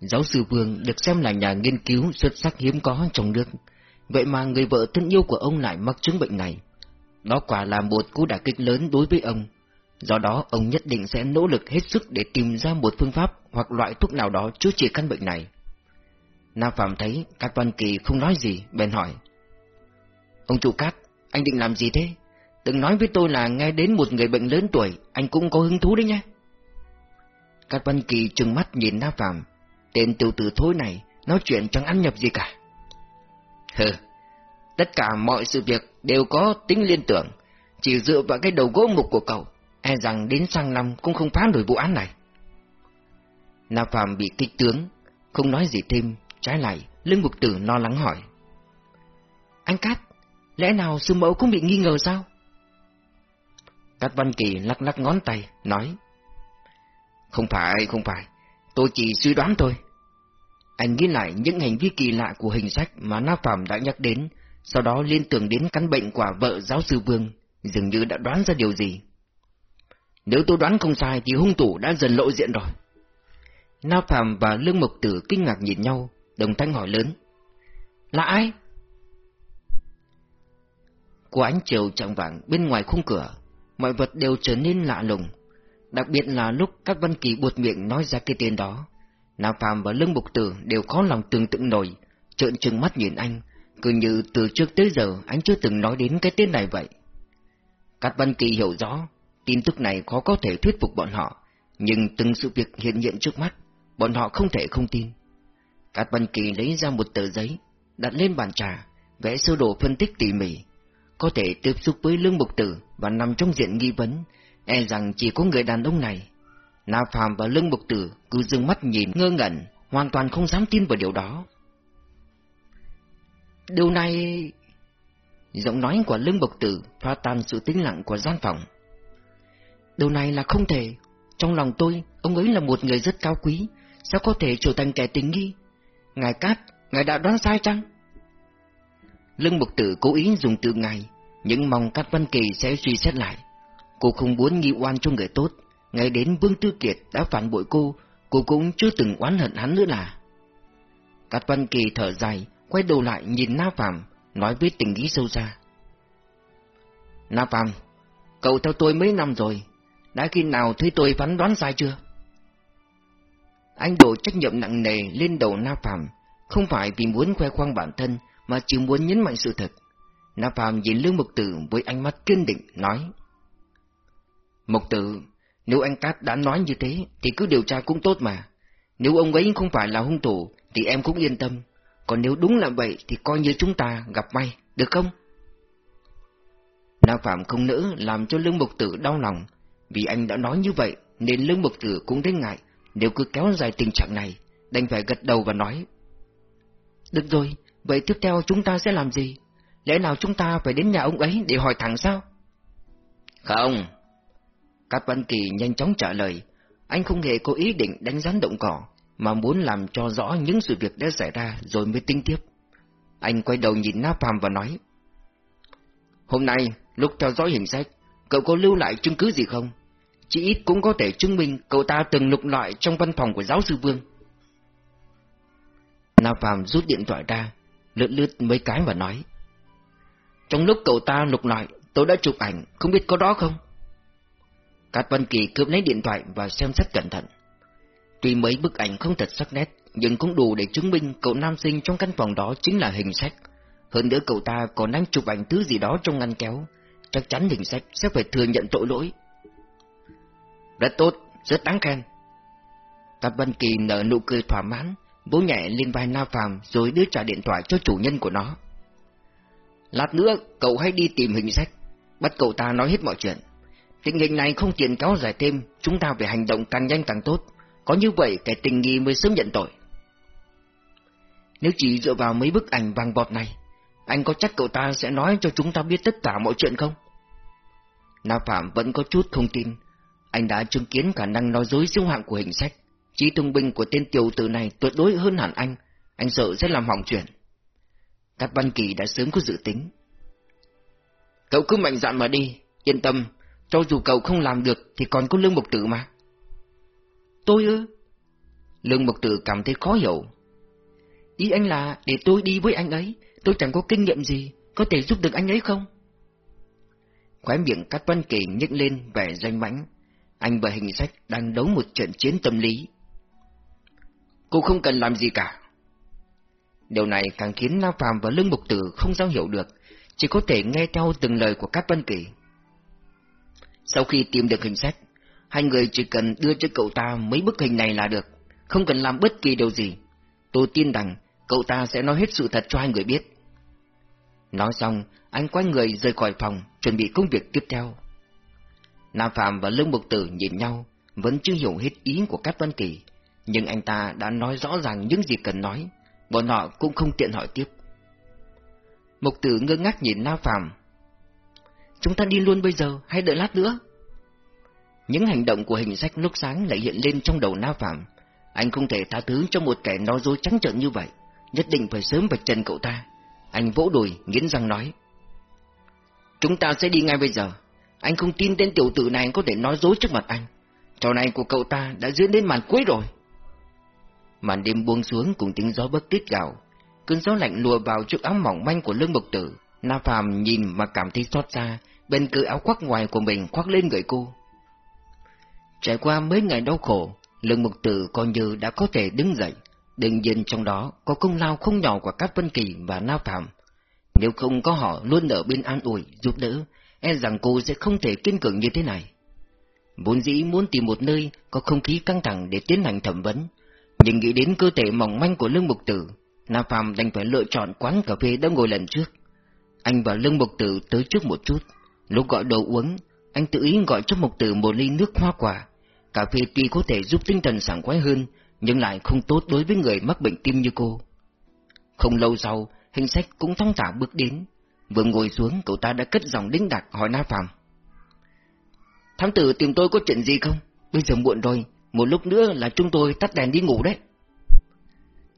Giáo sư Vương được xem là nhà nghiên cứu xuất sắc hiếm có trong nước. Vậy mà người vợ thân yêu của ông lại mắc chứng bệnh này. Đó quả là một cú đả kích lớn đối với ông. Do đó, ông nhất định sẽ nỗ lực hết sức để tìm ra một phương pháp hoặc loại thuốc nào đó chữa trị căn bệnh này. Nam Phạm thấy Cát Văn Kỳ không nói gì, bèn hỏi. Ông chủ Cát, anh định làm gì thế? Đừng nói với tôi là nghe đến một người bệnh lớn tuổi, anh cũng có hứng thú đấy nhé. Cát Văn Kỳ trừng mắt nhìn Nam Phạm, tên tiểu tử thối này, nói chuyện chẳng ăn nhập gì cả. Hừ, tất cả mọi sự việc đều có tính liên tưởng, chỉ dựa vào cái đầu gỗ mục của cậu, e rằng đến sang năm cũng không phá nổi vụ án này. Nam Phạm bị kích tướng, không nói gì thêm, trái lại, Lương Mục Tử lo lắng hỏi. Anh Cát, lẽ nào sư mẫu cũng bị nghi ngờ sao? Cát Văn Kỳ lắc lắc ngón tay, nói. Không phải, không phải, tôi chỉ suy đoán thôi. Anh nghĩ lại những hành vi kỳ lạ của hình sách mà Na Phạm đã nhắc đến, sau đó liên tưởng đến căn bệnh của vợ giáo sư Vương, dường như đã đoán ra điều gì. Nếu tôi đoán không sai thì hung thủ đã dần lộ diện rồi. Na Phạm và Lương Mộc Tử kinh ngạc nhìn nhau, đồng thanh hỏi lớn. Là ai? Của ánh chiều chẳng vàng bên ngoài khung cửa, mọi vật đều trở nên lạ lùng. Đặc biệt là lúc các văn kỳ buột miệng nói ra cái tên đó. nào Phạm và Lương bục Tử đều khó lòng tưởng tượng nổi, trợn trừng mắt nhìn anh, cứ như từ trước tới giờ anh chưa từng nói đến cái tên này vậy. Các văn kỳ hiểu rõ, tin tức này khó có thể thuyết phục bọn họ, nhưng từng sự việc hiện hiện trước mắt, bọn họ không thể không tin. Các Văn Kỳ lấy ra một tờ giấy, đặt lên bàn trà, vẽ sơ đồ phân tích tỉ mỉ. Có thể tiếp xúc với lương bục tử và nằm trong diện nghi vấn, e rằng chỉ có người đàn ông này. Na Phạm và lương bục tử cứ dừng mắt nhìn ngơ ngẩn, hoàn toàn không dám tin vào điều đó. Điều này... Giọng nói của lương bục tử phá tan sự tĩnh lặng của gian phòng. Điều này là không thể. Trong lòng tôi, ông ấy là một người rất cao quý, sao có thể trở thành kẻ tình nghi? Ngài Cát, ngài đã đoán sai chăng? Lương bục Tử cố ý dùng từ ngài, nhưng mong Cát Văn Kỳ sẽ suy xét lại. Cô không muốn nghi oan cho người tốt, ngay đến Vương Tư Kiệt đã phản bội cô, cô cũng chưa từng oán hận hắn nữa là. Cát Văn Kỳ thở dài, quay đầu lại nhìn Na Phạm, nói với tình ý sâu xa. Na Phạm, cậu theo tôi mấy năm rồi, đã khi nào thấy tôi phán đoán sai chưa? Anh đổ trách nhiệm nặng nề lên đầu Na Phạm, không phải vì muốn khoe khoang bản thân, mà chỉ muốn nhấn mạnh sự thật. Na Phạm nhìn Lương Mục Tử với ánh mắt kiên định, nói mộc Tử, nếu anh Cát đã nói như thế, thì cứ điều tra cũng tốt mà. Nếu ông ấy không phải là hung thủ, thì em cũng yên tâm. Còn nếu đúng là vậy, thì coi như chúng ta gặp may, được không? Na Phạm không nỡ làm cho Lương Mộc Tử đau lòng, vì anh đã nói như vậy, nên Lương Mộc Tử cũng thấy ngại, nếu cứ kéo dài tình trạng này, đành phải gật đầu và nói. Được rồi, vậy tiếp theo chúng ta sẽ làm gì? Lẽ nào chúng ta phải đến nhà ông ấy để hỏi thẳng sao? Không. Cát Văn Kỳ nhanh chóng trả lời, anh không hề có ý định đánh rắn động cỏ, mà muốn làm cho rõ những sự việc đã xảy ra rồi mới tính tiếp. Anh quay đầu nhìn Na Phạm và nói. Hôm nay, lúc theo dõi hình sách, cậu có lưu lại chứng cứ gì không? chỉ ít cũng có thể chứng minh cậu ta từng lục loại trong văn phòng của giáo sư Vương. Na Phạm rút điện thoại ra, lướt lướt mấy cái và nói. Trong lúc cậu ta lục loại, tôi đã chụp ảnh, không biết có đó không? Cát Văn Kỳ cướp lấy điện thoại và xem xét cẩn thận. Tuy mấy bức ảnh không thật sắc nét, nhưng cũng đủ để chứng minh cậu nam sinh trong căn phòng đó chính là hình sách. Hơn nữa cậu ta còn đang chụp ảnh thứ gì đó trong ngăn kéo, chắc chắn hình sách sẽ phải thừa nhận tội lỗi. Rất tốt, rất đáng khen. Cát Văn Kỳ nở nụ cười thỏa mãn, vỗ nhẹ lên vai Na Phạm rồi đưa trả điện thoại cho chủ nhân của nó. Lát nữa, cậu hãy đi tìm hình sách, bắt cậu ta nói hết mọi chuyện. Tình hình này không tiện kéo dài thêm, chúng ta phải hành động càng nhanh càng tốt, có như vậy kẻ tình nghi mới sớm nhận tội. Nếu chỉ dựa vào mấy bức ảnh vàng bọt này, anh có chắc cậu ta sẽ nói cho chúng ta biết tất cả mọi chuyện không? Na Phạm vẫn có chút không tin, anh đã chứng kiến khả năng nói dối siêu hạng của hình sách. Trí thông minh của tên tiểu tử này tuyệt đối hơn hẳn anh, anh sợ sẽ làm hỏng chuyện. Các văn kỳ đã sớm có dự tính. Cậu cứ mạnh dạn mà đi, yên tâm, cho dù cậu không làm được thì còn có lương mục tử mà. Tôi ư? Lương Mục Tử cảm thấy khó hiểu. Ý anh là để tôi đi với anh ấy, tôi chẳng có kinh nghiệm gì, có thể giúp được anh ấy không? Khóe miệng Cát Văn Kỳ nhếch lên vẻ danh mãnh. Anh và hình sách đang đấu một trận chiến tâm lý. Cô không cần làm gì cả. Điều này càng khiến Na Phạm và Lương Mục Tử không giao hiểu được, chỉ có thể nghe theo từng lời của Cát Văn Kỳ. Sau khi tìm được hình sách, hai người chỉ cần đưa cho cậu ta mấy bức hình này là được, không cần làm bất kỳ điều gì. Tôi tin rằng cậu ta sẽ nói hết sự thật cho hai người biết. Nói xong, anh quay người rời khỏi phòng, chuẩn bị công việc tiếp theo. Nam Phạm và Lương Mục Tử nhìn nhau, vẫn chưa hiểu hết ý của Cát Văn Kỳ, nhưng anh ta đã nói rõ ràng những gì cần nói, bọn họ cũng không tiện hỏi tiếp. Mục Tử ngơ ngác nhìn Nam Phạm. Chúng ta đi luôn bây giờ, hay đợi lát nữa? Những hành động của hình sách lúc sáng lại hiện lên trong đầu Na Phạm. Anh không thể tha thứ cho một kẻ nói dối trắng trợn như vậy, nhất định phải sớm vạch trần cậu ta. Anh vỗ đùi, nghiến răng nói. Chúng ta sẽ đi ngay bây giờ. Anh không tin tên tiểu tử này có thể nói dối trước mặt anh. Trò này của cậu ta đã diễn đến màn cuối rồi. Màn đêm buông xuống cùng tiếng gió bấc tít gạo. Cơn gió lạnh lùa vào chiếc áo mỏng manh của lương bậc tử. Na Phạm nhìn mà cảm thấy xót xa, bên cứ áo khoác ngoài của mình khoác lên người cô. Trải qua mấy ngày đau khổ, lương mục tử coi như đã có thể đứng dậy. Đương nhiên trong đó có công lao không nhỏ của các Vân Kỳ và Na Phạm. Nếu không có họ luôn ở bên an ủi, giúp đỡ, e rằng cô sẽ không thể kiên cường như thế này. Vốn dĩ muốn tìm một nơi có không khí căng thẳng để tiến hành thẩm vấn, nhưng nghĩ đến cơ thể mỏng manh của lương mục tử, Na Phạm đành phải lựa chọn quán cà phê đã ngồi lần trước. Anh và lương mục tử tới trước một chút, lúc gọi đồ uống, anh tự ý gọi cho mục tử một ly nước hoa quả. Cà phê tuy có thể giúp tinh thần sảng khoái hơn, nhưng lại không tốt đối với người mắc bệnh tim như cô. Không lâu sau, hình sách cũng thong thả bước đến. Vừa ngồi xuống, cậu ta đã cất giọng đính đặc hỏi Na Phạm. Thám tử tìm tôi có chuyện gì không? Bây giờ muộn rồi, một lúc nữa là chúng tôi tắt đèn đi ngủ đấy.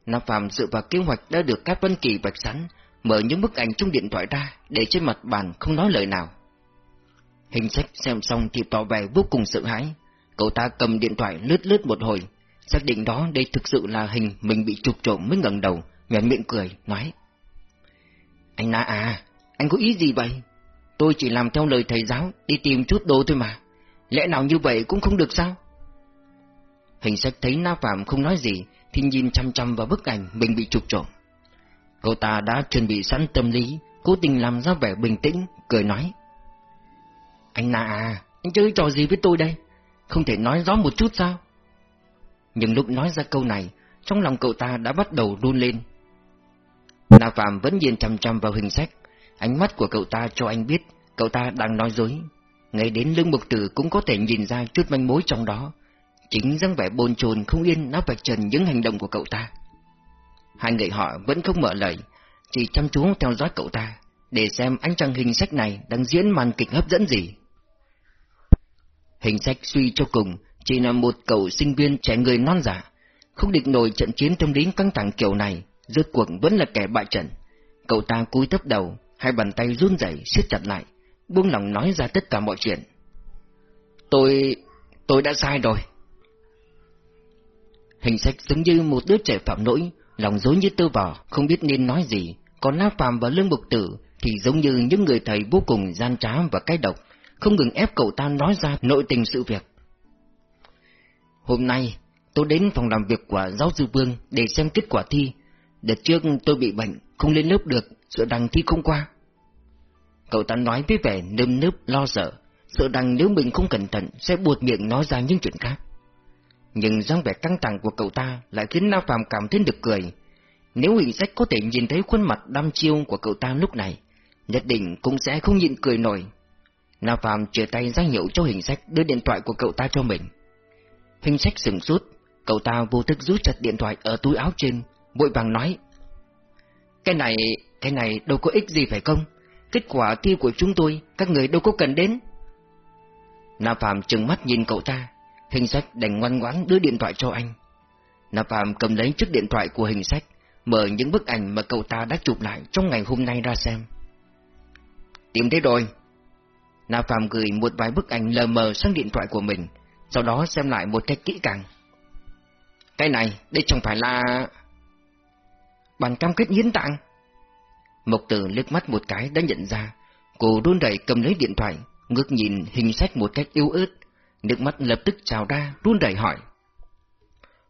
Na Phạm dựa vào kế hoạch đã được các Văn Kỳ vạch sẵn, mở những bức ảnh trong điện thoại ra, để trên mặt bàn không nói lời nào. Hình sách xem xong thì tỏ vẻ vô cùng sợ hãi. Cậu ta cầm điện thoại lướt lướt một hồi, xác định đó đây thực sự là hình mình bị trục trộm mới ngẩng đầu, nhếch miệng cười, nói. Anh Na à, anh có ý gì vậy? Tôi chỉ làm theo lời thầy giáo, đi tìm chút đồ thôi mà. Lẽ nào như vậy cũng không được sao? Hình sách thấy Na Phạm không nói gì, thì nhìn chăm chăm vào bức ảnh mình bị trục trộm. Cậu ta đã chuẩn bị sẵn tâm lý, cố tình làm ra vẻ bình tĩnh, cười nói. Anh Na à, anh chơi trò gì với tôi đây? Không thể nói rõ một chút sao? Nhưng lúc nói ra câu này, trong lòng cậu ta đã bắt đầu run lên. Na Phạm vẫn nhìn chăm chăm vào hình sách, ánh mắt của cậu ta cho anh biết cậu ta đang nói dối. Ngay đến lưng mục tử cũng có thể nhìn ra chút manh mối trong đó. Chính dáng vẻ bồn chồn không yên đã vạch trần những hành động của cậu ta. Hai người họ vẫn không mở lời, chỉ chăm chú theo dõi cậu ta, để xem anh chàng hình sách này đang diễn màn kịch hấp dẫn gì. Hình sách suy cho cùng, chỉ là một cậu sinh viên trẻ người non giả, không địch nổi trận chiến tâm lý căng thẳng kiểu này, rốt cuộc vẫn là kẻ bại trận. Cậu ta cúi thấp đầu, hai bàn tay run rẩy siết chặt lại, buông lòng nói ra tất cả mọi chuyện. Tôi... tôi đã sai rồi. Hình sách giống như một đứa trẻ phạm lỗi, lòng dối như tơ vò, không biết nên nói gì, còn Na Phạm và Lương Bục Tử thì giống như những người thầy vô cùng gian trá và cay độc, không ngừng ép cậu ta nói ra nội tình sự việc. Hôm nay, tôi đến phòng làm việc của giáo sư Vương để xem kết quả thi. Đợt trước tôi bị bệnh, không lên lớp được, sợ đằng thi không qua. Cậu ta nói với vẻ nơm nớp lo sợ, sợ rằng nếu mình không cẩn thận sẽ buột miệng nói ra những chuyện khác. Nhưng dáng vẻ căng thẳng của cậu ta lại khiến Na Phạm cảm thấy được cười. Nếu hình sách có thể nhìn thấy khuôn mặt đăm chiêu của cậu ta lúc này, nhất định cũng sẽ không nhịn cười nổi. Na Phạm chia tay ra hiệu cho hình sách đưa điện thoại của cậu ta cho mình. Hình sách sừng sút, cậu ta vô thức rút chặt điện thoại ở túi áo trên, vội vàng nói. Cái này, cái này đâu có ích gì phải không? Kết quả thi của chúng tôi, các người đâu có cần đến. Na Phạm trừng mắt nhìn cậu ta, hình sách đành ngoan ngoãn đưa điện thoại cho anh. Na Phạm cầm lấy chiếc điện thoại của hình sách, mở những bức ảnh mà cậu ta đã chụp lại trong ngày hôm nay ra xem. Tìm thấy rồi. Na Phạm gửi một vài bức ảnh lờ mờ sang điện thoại của mình, sau đó xem lại một cách kỹ càng. Cái này, đây chẳng phải là... Bản cam kết hiến tạng. Mộc tử liếc mắt một cái đã nhận ra, cô đôn đẩy cầm lấy điện thoại, ngước nhìn hình sách một cách yếu ớt, nước mắt lập tức trào ra, run đẩy hỏi.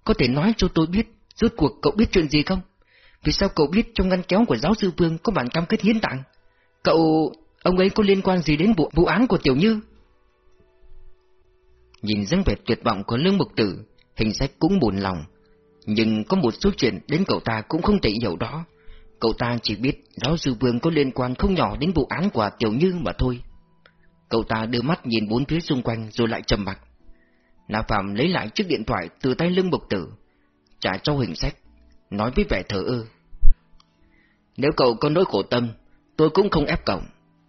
Có thể nói cho tôi biết, rốt cuộc cậu biết chuyện gì không? Vì sao cậu biết trong ngăn kéo của giáo sư Vương có bản cam kết hiến tặng? Cậu ông ấy có liên quan gì đến vụ, vụ án của Tiểu Như? Nhìn dáng vẻ tuyệt vọng của Lương Mục Tử, hình sách cũng buồn lòng. Nhưng có một số chuyện đến cậu ta cũng không thể hiểu đó. Cậu ta chỉ biết giáo sư Vương có liên quan không nhỏ đến vụ án của Tiểu Như mà thôi. Cậu ta đưa mắt nhìn bốn phía xung quanh rồi lại trầm mặc. Na Phạm lấy lại chiếc điện thoại từ tay Lương Mục tử, trả cho hình sách, nói với vẻ thờ ơ. Nếu cậu có nỗi khổ tâm, tôi cũng không ép cậu,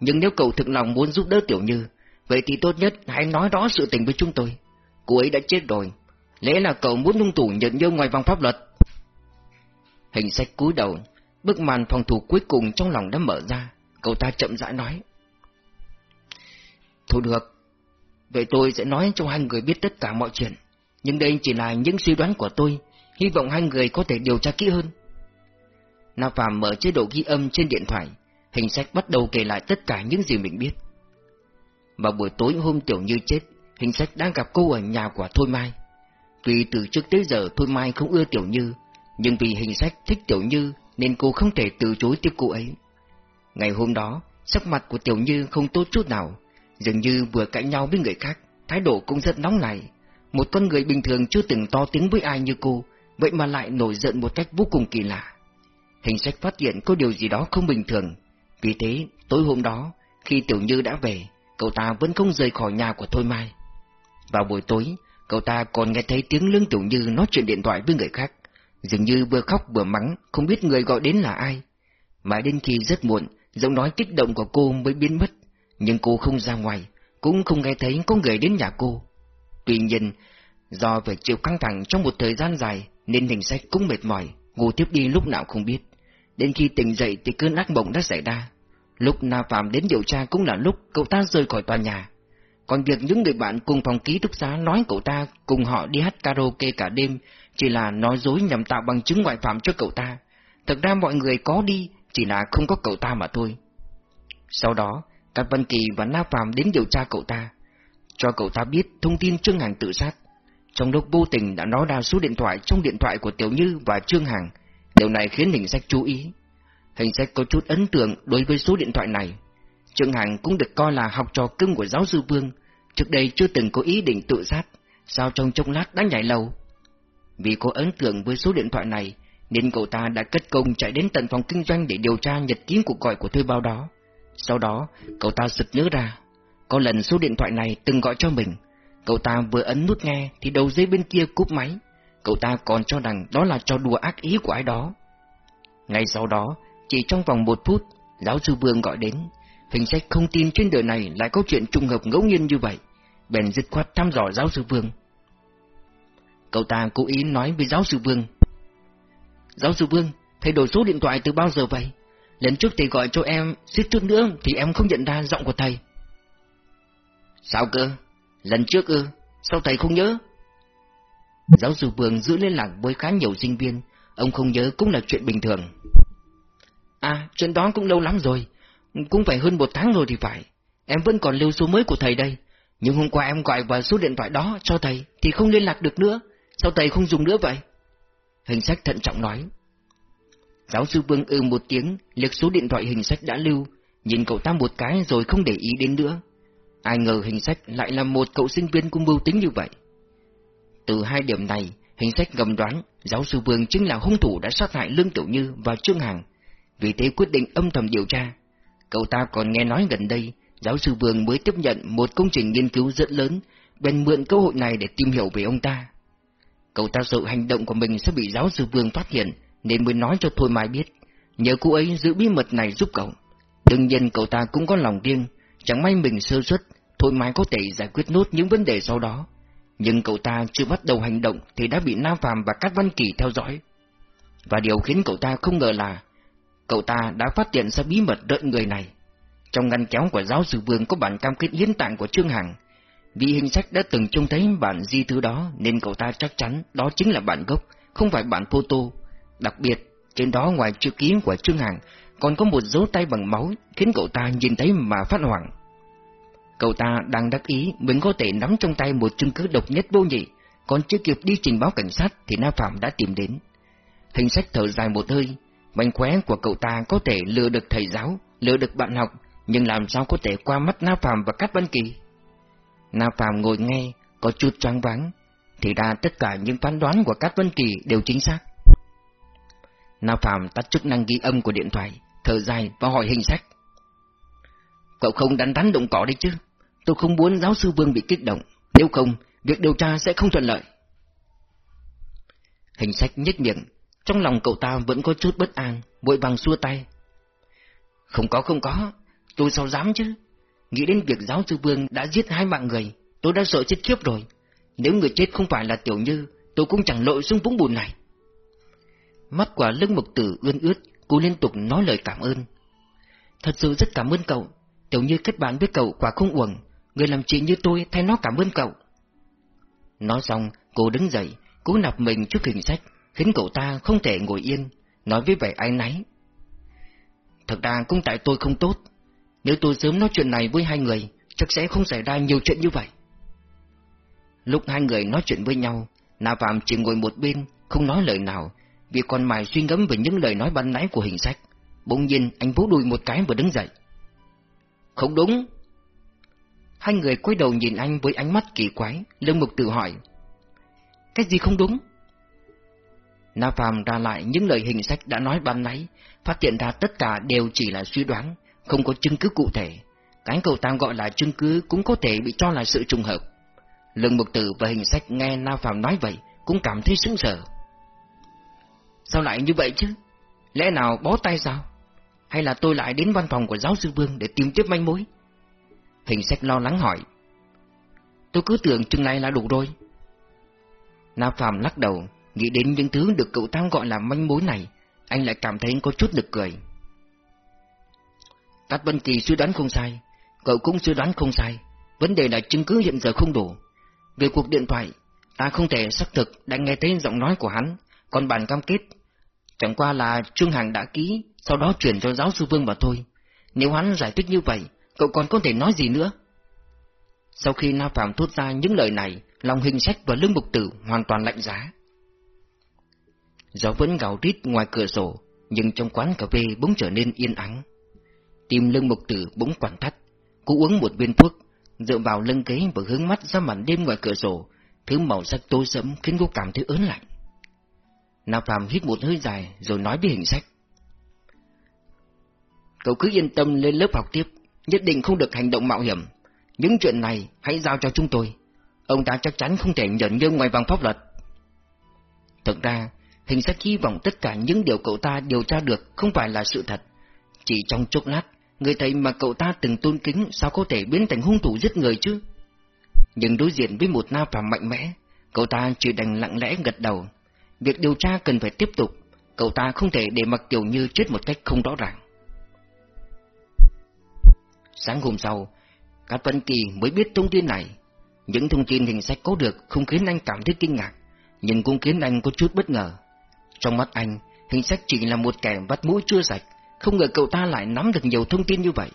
nhưng nếu cậu thực lòng muốn giúp đỡ Tiểu Như, vậy thì tốt nhất hãy nói rõ sự tình với chúng tôi. Cô ấy đã chết rồi, lẽ là cậu muốn hung thủ nhận như ngoài vòng pháp luật. Hình sách cúi đầu, bức màn phòng thủ cuối cùng trong lòng đã mở ra, cậu ta chậm rãi nói. Thôi được, vậy tôi sẽ nói cho hai người biết tất cả mọi chuyện, nhưng đây chỉ là những suy đoán của tôi, hy vọng hai người có thể điều tra kỹ hơn. Na Phạm mở chế độ ghi âm trên điện thoại, hình sách bắt đầu kể lại tất cả những gì mình biết. Vào buổi tối hôm Tiểu Như chết, hình sách đang gặp cô ở nhà của Thôi Mai. Tuy từ trước tới giờ Thôi Mai không ưa Tiểu Như, nhưng vì hình sách thích Tiểu Như nên cô không thể từ chối tiếp cô ấy. Ngày hôm đó, sắc mặt của Tiểu Như không tốt chút nào, dường như vừa cãi nhau với người khác, thái độ cũng rất nóng nảy. Một con người bình thường chưa từng to tiếng với ai như cô, vậy mà lại nổi giận một cách vô cùng kỳ lạ. Hình sách phát hiện có điều gì đó không bình thường, vì thế tối hôm đó, khi Tiểu Như đã về, cậu ta vẫn không rời khỏi nhà của Thôi Mai. Vào buổi tối, cậu ta còn nghe thấy tiếng Lương Tiểu Như nói chuyện điện thoại với người khác, dường như vừa khóc vừa mắng, không biết người gọi đến là ai. Mãi đến khi rất muộn, giọng nói kích động của cô mới biến mất, nhưng cô không ra ngoài, cũng không nghe thấy có người đến nhà cô. Tuy nhiên, do phải chịu căng thẳng trong một thời gian dài, nên hình sách cũng mệt mỏi, ngủ tiếp đi lúc nào không biết. Đến khi tỉnh dậy thì cơn ác mộng đã xảy ra. Lúc Na Phạm đến điều tra cũng là lúc cậu ta rời khỏi tòa nhà. Còn việc những người bạn cùng phòng ký túc xá nói cậu ta cùng họ đi hát karaoke cả đêm chỉ là nói dối nhằm tạo bằng chứng ngoại phạm cho cậu ta. Thực ra mọi người có đi, chỉ là không có cậu ta mà thôi. Sau đó, Cát Văn Kỳ và Na Phạm đến điều tra cậu ta, cho cậu ta biết thông tin Trương Hằng tự sát. Trong lúc vô tình đã nói ra số điện thoại trong điện thoại của Tiểu Như và Trương Hằng, điều này khiến hình sách chú ý. Hình sách có chút ấn tượng đối với số điện thoại này. Trương Hằng cũng được coi là học trò cưng của giáo sư Vương, trước đây chưa từng có ý định tự sát, sao trong chốc lát đã nhảy lầu. Vì có ấn tượng với số điện thoại này, nên cậu ta đã cất công chạy đến tận phòng kinh doanh để điều tra nhật ký cuộc gọi của thuê bao đó. Sau đó, cậu ta sực nhớ ra, có lần số điện thoại này từng gọi cho mình. Cậu ta vừa ấn nút nghe thì đầu dây bên kia cúp máy. Cậu ta còn cho rằng đó là trò đùa ác ý của ai đó. Ngay sau đó, chỉ trong vòng một phút, giáo sư Vương gọi đến. Hình sách không tin trên đời này lại có chuyện trùng hợp ngẫu nhiên như vậy. Bèn dứt khoát thăm dò giáo sư Vương. Cậu ta cố ý nói với giáo sư Vương. Giáo sư Vương, thầy đổi số điện thoại từ bao giờ vậy? Lần trước thầy gọi cho em, suýt chút nữa thì em không nhận ra giọng của thầy. Sao cơ? Lần trước ư? Sao thầy không nhớ? Giáo sư Vương giữ liên lạc với khá nhiều sinh viên, ông không nhớ cũng là chuyện bình thường. À, chuyện đó cũng lâu lắm rồi, cũng phải hơn một tháng rồi thì phải. Em vẫn còn lưu số mới của thầy đây, nhưng hôm qua em gọi vào số điện thoại đó cho thầy thì không liên lạc được nữa, sao thầy không dùng nữa vậy? Hình sách thận trọng nói. Giáo sư Vương ư một tiếng, liệt số điện thoại hình sách đã lưu, nhìn cậu ta một cái rồi không để ý đến nữa. Ai ngờ hình sách lại là một cậu sinh viên cung mưu tính như vậy. Từ hai điểm này, hình sách ngầm đoán giáo sư Vương chính là hung thủ đã sát hại Lương Tiểu Như và Trương Hằng, vì thế quyết định âm thầm điều tra. Cậu ta còn nghe nói gần đây, giáo sư Vương mới tiếp nhận một công trình nghiên cứu rất lớn, bèn mượn cơ hội này để tìm hiểu về ông ta. Cậu ta sợ hành động của mình sẽ bị giáo sư Vương phát hiện, nên mới nói cho Thôi Mai biết, nhờ cô ấy giữ bí mật này giúp cậu. Đương nhiên cậu ta cũng có lòng riêng, chẳng may mình sơ suất, Thôi Mai có thể giải quyết nốt những vấn đề sau đó. Nhưng cậu ta chưa bắt đầu hành động thì đã bị Nam Phàm và các Văn Kỳ theo dõi. Và điều khiến cậu ta không ngờ là, cậu ta đã phát hiện ra bí mật đợi người này. Trong ngăn kéo của giáo sư Vương có bản cam kết hiến tạng của Trương Hằng. Vì hình sách đã từng trông thấy bản di thư đó nên cậu ta chắc chắn đó chính là bản gốc, không phải bản photo. Đặc biệt, trên đó ngoài chữ ký của Trương Hằng còn có một dấu tay bằng máu khiến cậu ta nhìn thấy mà phát hoảng. Cậu ta đang đắc ý mình có thể nắm trong tay một chứng cứ độc nhất vô nhị, còn chưa kịp đi trình báo cảnh sát thì Na Phạm đã tìm đến. Hình sách thở dài một hơi, manh khóe của cậu ta có thể lừa được thầy giáo, lừa được bạn học, nhưng làm sao có thể qua mắt Na Phạm và Cát Văn Kỳ? Na Phạm ngồi nghe, có chút choáng váng, thì ra tất cả những phán đoán của Cát Văn Kỳ đều chính xác. Na Phạm tắt chức năng ghi âm của điện thoại, thở dài và hỏi hình sách. Cậu không đánh đánh động cỏ đấy chứ, tôi không muốn giáo sư Vương bị kích động, nếu không, việc điều tra sẽ không thuận lợi. Hình sách nhếch miệng, trong lòng cậu ta vẫn có chút bất an, vội vàng xua tay. Không có không có, tôi sao dám chứ? Nghĩ đến việc giáo sư Vương đã giết hai mạng người, tôi đã sợ chết khiếp rồi. Nếu người chết không phải là Tiểu Như, tôi cũng chẳng lội xuống vũng bùn này. Mắt quả lưng mục tử ươn ướt, cô liên tục nói lời cảm ơn. Thật sự rất cảm ơn cậu, Tiểu Như kết bạn với cậu quả không uổng, người làm chuyện như tôi thay nó cảm ơn cậu. Nói xong, cô đứng dậy, cú nạp mình trước hình sách, khiến cậu ta không thể ngồi yên, nói với vẻ ai náy. Thật ra cũng tại tôi không tốt, nếu tôi sớm nói chuyện này với hai người, chắc sẽ không xảy ra nhiều chuyện như vậy. Lúc hai người nói chuyện với nhau, Na Phạm chỉ ngồi một bên, không nói lời nào, vì còn mải suy ngẫm về những lời nói ban nãy của hình sách. Bỗng nhiên anh vỗ đùi một cái và đứng dậy. Không đúng. Hai người quay đầu nhìn anh với ánh mắt kỳ quái, lương mục tự hỏi. Cái gì không đúng? Na Phạm ra lại những lời hình sách đã nói ban nãy, phát hiện ra tất cả đều chỉ là suy đoán, không có chứng cứ cụ thể. Cái cầu tam gọi là chứng cứ cũng có thể bị cho là sự trùng hợp. Lương mục tử và hình sách nghe Na Phạm nói vậy, cũng cảm thấy sững sờ. Sao lại như vậy chứ? Lẽ nào bó tay sao? Hay là tôi lại đến văn phòng của giáo sư Vương để tìm tiếp manh mối? Hình sách lo lắng hỏi. Tôi cứ tưởng chừng này là đủ rồi. Na Phạm lắc đầu, nghĩ đến những thứ được cậu ta gọi là manh mối này, anh lại cảm thấy có chút được cười. Cát Vân Kỳ suy đoán không sai, cậu cũng suy đoán không sai, vấn đề là chứng cứ hiện giờ không đủ. Về cuộc điện thoại, ta không thể xác thực đã nghe thấy giọng nói của hắn, còn bản cam kết, chẳng qua là Trương Hằng đã ký, sau đó chuyển cho giáo sư Vương mà thôi. Nếu hắn giải thích như vậy, cậu còn có thể nói gì nữa? Sau khi Na Phạm thốt ra những lời này, lòng hình sách và lưng bục tử hoàn toàn lạnh giá. Gió vẫn gào rít ngoài cửa sổ, nhưng trong quán cà phê bỗng trở nên yên ắng. Tim lưng mục tử bỗng quặn thắt, cô uống một viên thuốc, dựa vào lưng ghế và hướng mắt ra màn đêm ngoài cửa sổ, thứ màu sắc tối sẫm khiến cô cảm thấy ớn lạnh. Na Phạm hít một hơi dài rồi nói với hình sách. Cậu cứ yên tâm lên lớp học tiếp, nhất định không được hành động mạo hiểm. Những chuyện này hãy giao cho chúng tôi. Ông ta chắc chắn không thể nhận như ngoài vòng pháp luật. Thực ra, hình sách hy vọng tất cả những điều cậu ta điều tra được không phải là sự thật. Chỉ trong chốc lát, người thầy mà cậu ta từng tôn kính sao có thể biến thành hung thủ giết người chứ? Nhưng đối diện với một na phàm mạnh mẽ, cậu ta chỉ đành lặng lẽ gật đầu. Việc điều tra cần phải tiếp tục, cậu ta không thể để mặc Tiểu Như chết một cách không rõ ràng. Sáng hôm sau, Cát Vân Kỳ mới biết thông tin này. Những thông tin hình sách có được không khiến anh cảm thấy kinh ngạc, nhưng cũng khiến anh có chút bất ngờ. Trong mắt anh, hình sách chỉ là một kẻ vắt mũi chưa sạch, không ngờ cậu ta lại nắm được nhiều thông tin như vậy.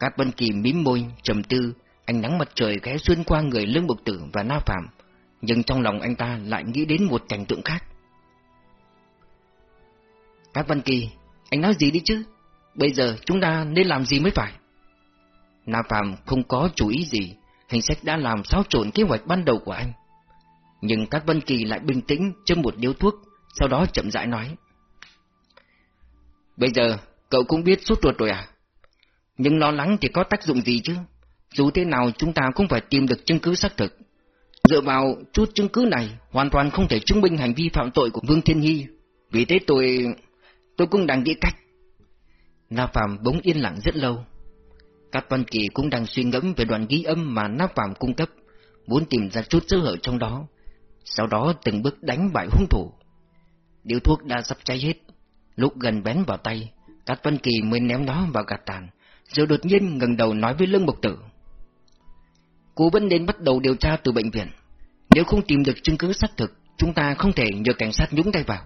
Cát Vân Kỳ mím môi, trầm tư, ánh nắng mặt trời ghé xuyên qua người lưng bục tử và na phạm, nhưng trong lòng anh ta lại nghĩ đến một cảnh tượng khác. Cát Văn Kỳ, anh nói gì đi chứ? Bây giờ chúng ta nên làm gì mới phải? Na Phạm không có chú ý gì, hình sách đã làm xáo trộn kế hoạch ban đầu của anh. Nhưng Cát Vân Kỳ lại bình tĩnh châm một điếu thuốc, sau đó chậm rãi nói. Bây giờ, cậu cũng biết suốt ruột rồi à? Nhưng lo lắng thì có tác dụng gì chứ? Dù thế nào chúng ta cũng phải tìm được chứng cứ xác thực. Dựa vào chút chứng cứ này, hoàn toàn không thể chứng minh hành vi phạm tội của Vương Thiên Hy. Vì thế tôi... tôi cũng đang nghĩ cách. Na Phạm bỗng yên lặng rất lâu. Cát Văn Kỳ cũng đang suy ngẫm về đoạn ghi âm mà Na Phạm cung cấp, muốn tìm ra chút sơ hở trong đó. Sau đó từng bước đánh bại hung thủ. Điều thuốc đã sắp cháy hết, Lúc gần bén vào tay, Cát Văn Kỳ mới ném nó vào gạt tàn, rồi đột nhiên ngẩng đầu nói với Lương Mộc Tử. cô vẫn nên bắt đầu điều tra từ bệnh viện. Nếu không tìm được chứng cứ xác thực, chúng ta không thể nhờ cảnh sát nhúng tay vào.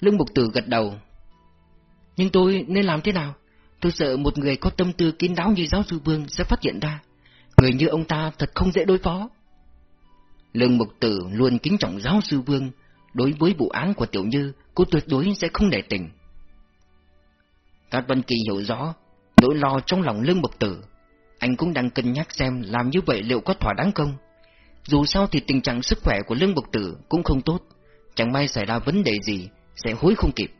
Lương Mục Tử gật đầu. Nhưng tôi nên làm thế nào? Tôi sợ một người có tâm tư kín đáo như giáo sư Vương sẽ phát hiện ra. Người như ông ta thật không dễ đối phó. Lương Mục Tử luôn kính trọng giáo sư Vương. Đối với vụ án của Tiểu Như, cô tuyệt đối sẽ không để tình. Cát văn Kỳ hiểu rõ nỗi lo trong lòng Lương Mục Tử. Anh cũng đang cân nhắc xem làm như vậy liệu có thỏa đáng không. Dù sao thì tình trạng sức khỏe của Lương Mục Tử cũng không tốt. Chẳng may xảy ra vấn đề gì, sẽ hối không kịp.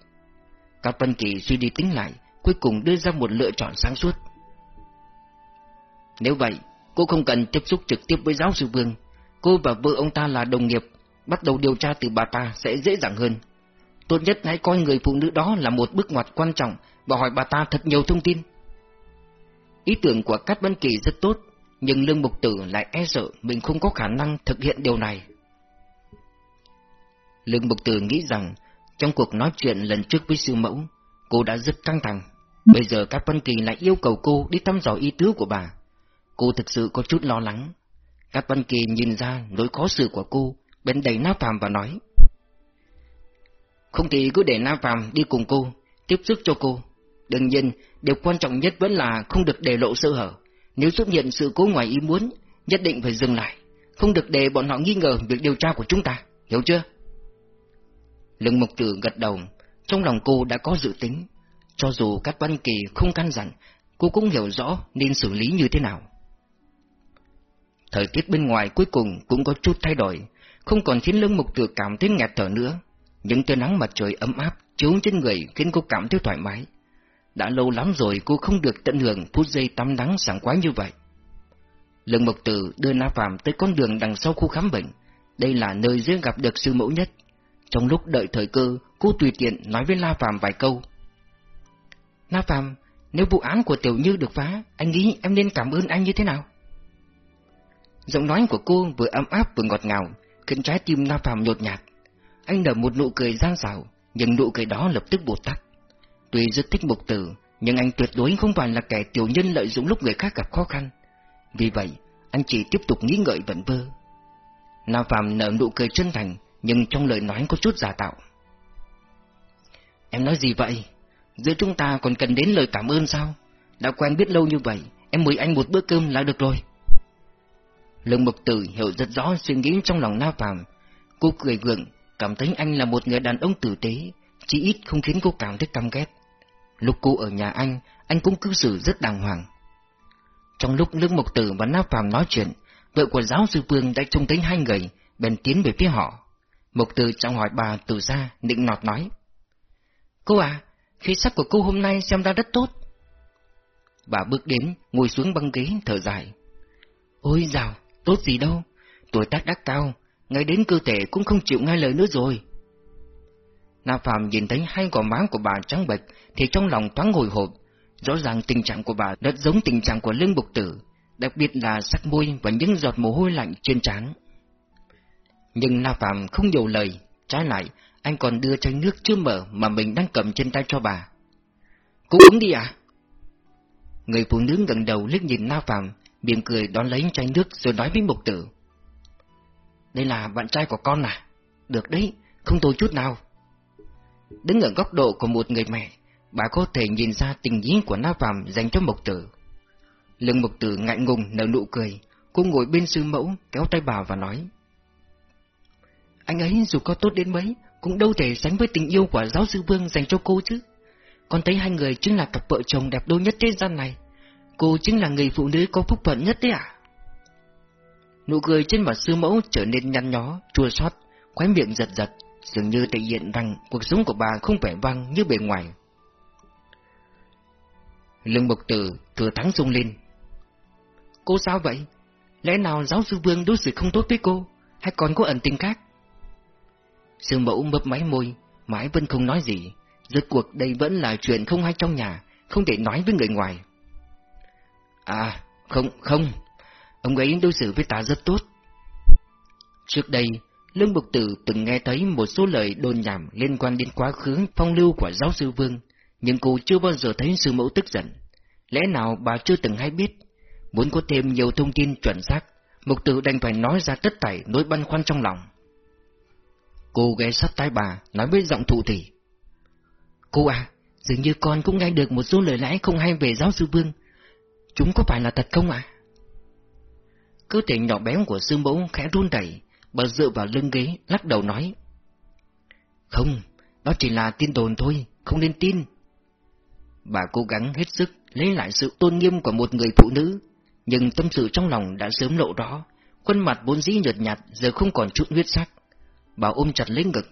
Cát văn Kỳ suy đi tính lại, cuối cùng đưa ra một lựa chọn sáng suốt. Nếu vậy, cô không cần tiếp xúc trực tiếp với giáo sư Vương. Cô và vợ ông ta là đồng nghiệp, bắt đầu điều tra từ bà ta sẽ dễ dàng hơn. Tốt nhất hãy coi người phụ nữ đó là một bước ngoặt quan trọng và hỏi bà ta thật nhiều thông tin. Ý tưởng của Cát Văn Kỳ rất tốt, nhưng Lương Mục Tử lại e sợ mình không có khả năng thực hiện điều này. Lương Mục Tử nghĩ rằng, trong cuộc nói chuyện lần trước với sư mẫu, cô đã rất căng thẳng. Bây giờ Cát Văn Kỳ lại yêu cầu cô đi thăm dò ý tứ của bà. Cô thực sự có chút lo lắng. Cát Văn Kỳ nhìn ra nỗi khó xử của cô, bên đầy Na Phạm và nói. Không thì cứ để Na Phạm đi cùng cô, tiếp sức cho cô. Đương nhiên, điều quan trọng nhất vẫn là không được để lộ sơ hở. Nếu xuất hiện sự cố ngoài ý muốn, nhất định phải dừng lại, không được để bọn họ nghi ngờ việc điều tra của chúng ta, hiểu chưa? Lương Mộc Tử gật đầu, trong lòng cô đã có dự tính. Cho dù các văn kỳ không căn dặn, cô cũng hiểu rõ nên xử lý như thế nào. Thời tiết bên ngoài cuối cùng cũng có chút thay đổi, không còn khiến lưng mục Tử cảm thấy nghẹt thở nữa. Những tia nắng mặt trời ấm áp chiếu trên người khiến cô cảm thấy thoải mái. Đã lâu lắm rồi cô không được tận hưởng phút giây tắm nắng sảng khoái như vậy. Lương Mộc Tử đưa Na Phạm tới con đường đằng sau khu khám bệnh. Đây là nơi dễ gặp được sư mẫu nhất. Trong lúc đợi thời cơ, cô tùy tiện nói với La Phạm vài câu. Na Phạm, nếu vụ án của Tiểu Như được phá, anh nghĩ em nên cảm ơn anh như thế nào? Giọng nói của cô vừa ấm áp vừa ngọt ngào, khiến trái tim Na Phạm nhột nhạt. Anh nở một nụ cười gian xảo, nhưng nụ cười đó lập tức bột tắt. Tuy rất thích mục tử, nhưng anh tuyệt đối không phải là kẻ tiểu nhân lợi dụng lúc người khác gặp khó khăn. Vì vậy, anh chỉ tiếp tục nghĩ ngợi vẩn vơ. Na Phạm nở nụ cười chân thành, nhưng trong lời nói có chút giả tạo. Em nói gì vậy? Giữa chúng ta còn cần đến lời cảm ơn sao? Đã quen biết lâu như vậy, em mời anh một bữa cơm là được rồi. Lương Mộc Tử hiểu rất rõ suy nghĩ trong lòng Na Phạm. Cô cười gượng, cảm thấy anh là một người đàn ông tử tế, chỉ ít không khiến cô cảm thấy căm ghét. Lúc cô ở nhà anh, anh cũng cư xử rất đàng hoàng. Trong lúc Lương Mộc Tử và Na Phạm nói chuyện, vợ của giáo sư Vương đã trông thấy hai người, bèn tiến về phía họ. Mộc Tử trong hỏi bà từ xa, định nọt nói. Cô à, khí sắc của cô hôm nay xem ra rất tốt. Bà bước đến, ngồi xuống băng ghế, thở dài. Ôi dào, tốt gì đâu, tuổi tác đã cao, ngay đến cơ thể cũng không chịu nghe lời nữa rồi. Na Phạm nhìn thấy hai gò má của bà trắng bệch thì trong lòng thoáng hồi hộp. Rõ ràng tình trạng của bà rất giống tình trạng của lương bục tử, đặc biệt là sắc môi và những giọt mồ hôi lạnh trên trán. Nhưng Na Phạm không nhiều lời, trái lại, anh còn đưa chai nước chưa mở mà mình đang cầm trên tay cho bà. Cô uống đi à? Người phụ nữ gần đầu liếc nhìn Na Phạm, mỉm cười đón lấy chai nước rồi nói với mục tử. Đây là bạn trai của con à? Được đấy, không tôi chút nào. Đứng ở góc độ của một người mẹ, bà có thể nhìn ra tình ý của Na Phạm dành cho mục Tử. Lương mục Tử ngại ngùng nở nụ cười, cô ngồi bên sư mẫu kéo tay bà và nói. Anh ấy dù có tốt đến mấy, cũng đâu thể sánh với tình yêu của giáo sư Vương dành cho cô chứ. Con thấy hai người chính là cặp vợ chồng đẹp đôi nhất trên gian này. Cô chính là người phụ nữ có phúc phận nhất đấy à? Nụ cười trên mặt sư mẫu trở nên nhăn nhó, chua xót, khóe miệng giật giật, dường như thể hiện rằng cuộc sống của bà không vẻ vang như bề ngoài. Lương Mộc Tử thừa thắng rung lên. Cô sao vậy? Lẽ nào giáo sư Vương đối xử không tốt với cô, hay còn có ẩn tình khác? Sư mẫu mấp máy môi, mãi vẫn không nói gì. Rốt cuộc đây vẫn là chuyện không hay trong nhà, không thể nói với người ngoài. À, không, không, ông ấy đối xử với ta rất tốt. Trước đây, Lương Bục Tử từng nghe thấy một số lời đồn nhảm liên quan đến quá khứ phong lưu của giáo sư Vương, nhưng cô chưa bao giờ thấy sư mẫu tức giận. Lẽ nào bà chưa từng hay biết? Muốn có thêm nhiều thông tin chuẩn xác, Mục tử đành phải nói ra tất tẩy nỗi băn khoăn trong lòng. Cô ghé sát tai bà, nói với giọng thụ thị. Cô à, dường như con cũng nghe được một số lời lẽ không hay về giáo sư Vương. Chúng có phải là thật không ạ? À? Cơ thể nhỏ bé của sư mẫu khẽ run đẩy, bà dựa vào lưng ghế, lắc đầu nói. Không, đó chỉ là tin đồn thôi, không nên tin. Bà cố gắng hết sức lấy lại sự tôn nghiêm của một người phụ nữ, nhưng tâm sự trong lòng đã sớm lộ rõ, khuôn mặt vốn dĩ nhợt nhạt giờ không còn chút huyết sắc. Bà ôm chặt lấy ngực,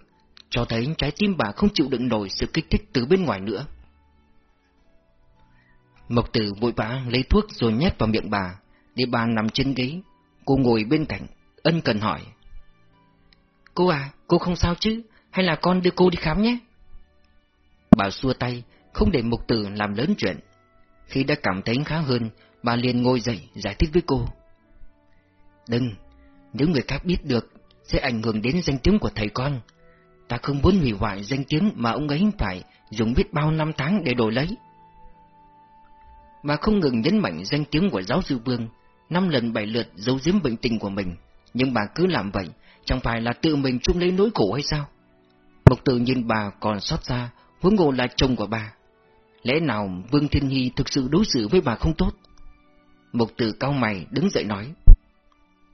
cho thấy trái tim bà không chịu đựng nổi sự kích thích từ bên ngoài nữa. Mộc tử vội vã lấy thuốc rồi nhét vào miệng bà, để bà nằm trên ghế. Cô ngồi bên cạnh, ân cần hỏi. Cô à, cô không sao chứ, hay là con đưa cô đi khám nhé? Bà xua tay, không để mục tử làm lớn chuyện. Khi đã cảm thấy khá hơn, bà liền ngồi dậy giải thích với cô. Đừng, nếu người khác biết được, sẽ ảnh hưởng đến danh tiếng của thầy con. Ta không muốn hủy hoại danh tiếng mà ông ấy phải dùng biết bao năm tháng để đổi lấy. Bà không ngừng nhấn mạnh danh tiếng của giáo sư Vương, năm lần bảy lượt giấu giếm bệnh tình của mình, nhưng bà cứ làm vậy, chẳng phải là tự mình chung lấy nỗi khổ hay sao? Mộc tử nhìn bà còn xót xa, huống ngộ là chồng của bà. Lẽ nào Vương Thiên Hy thực sự đối xử với bà không tốt? Mộc tử cao mày đứng dậy nói.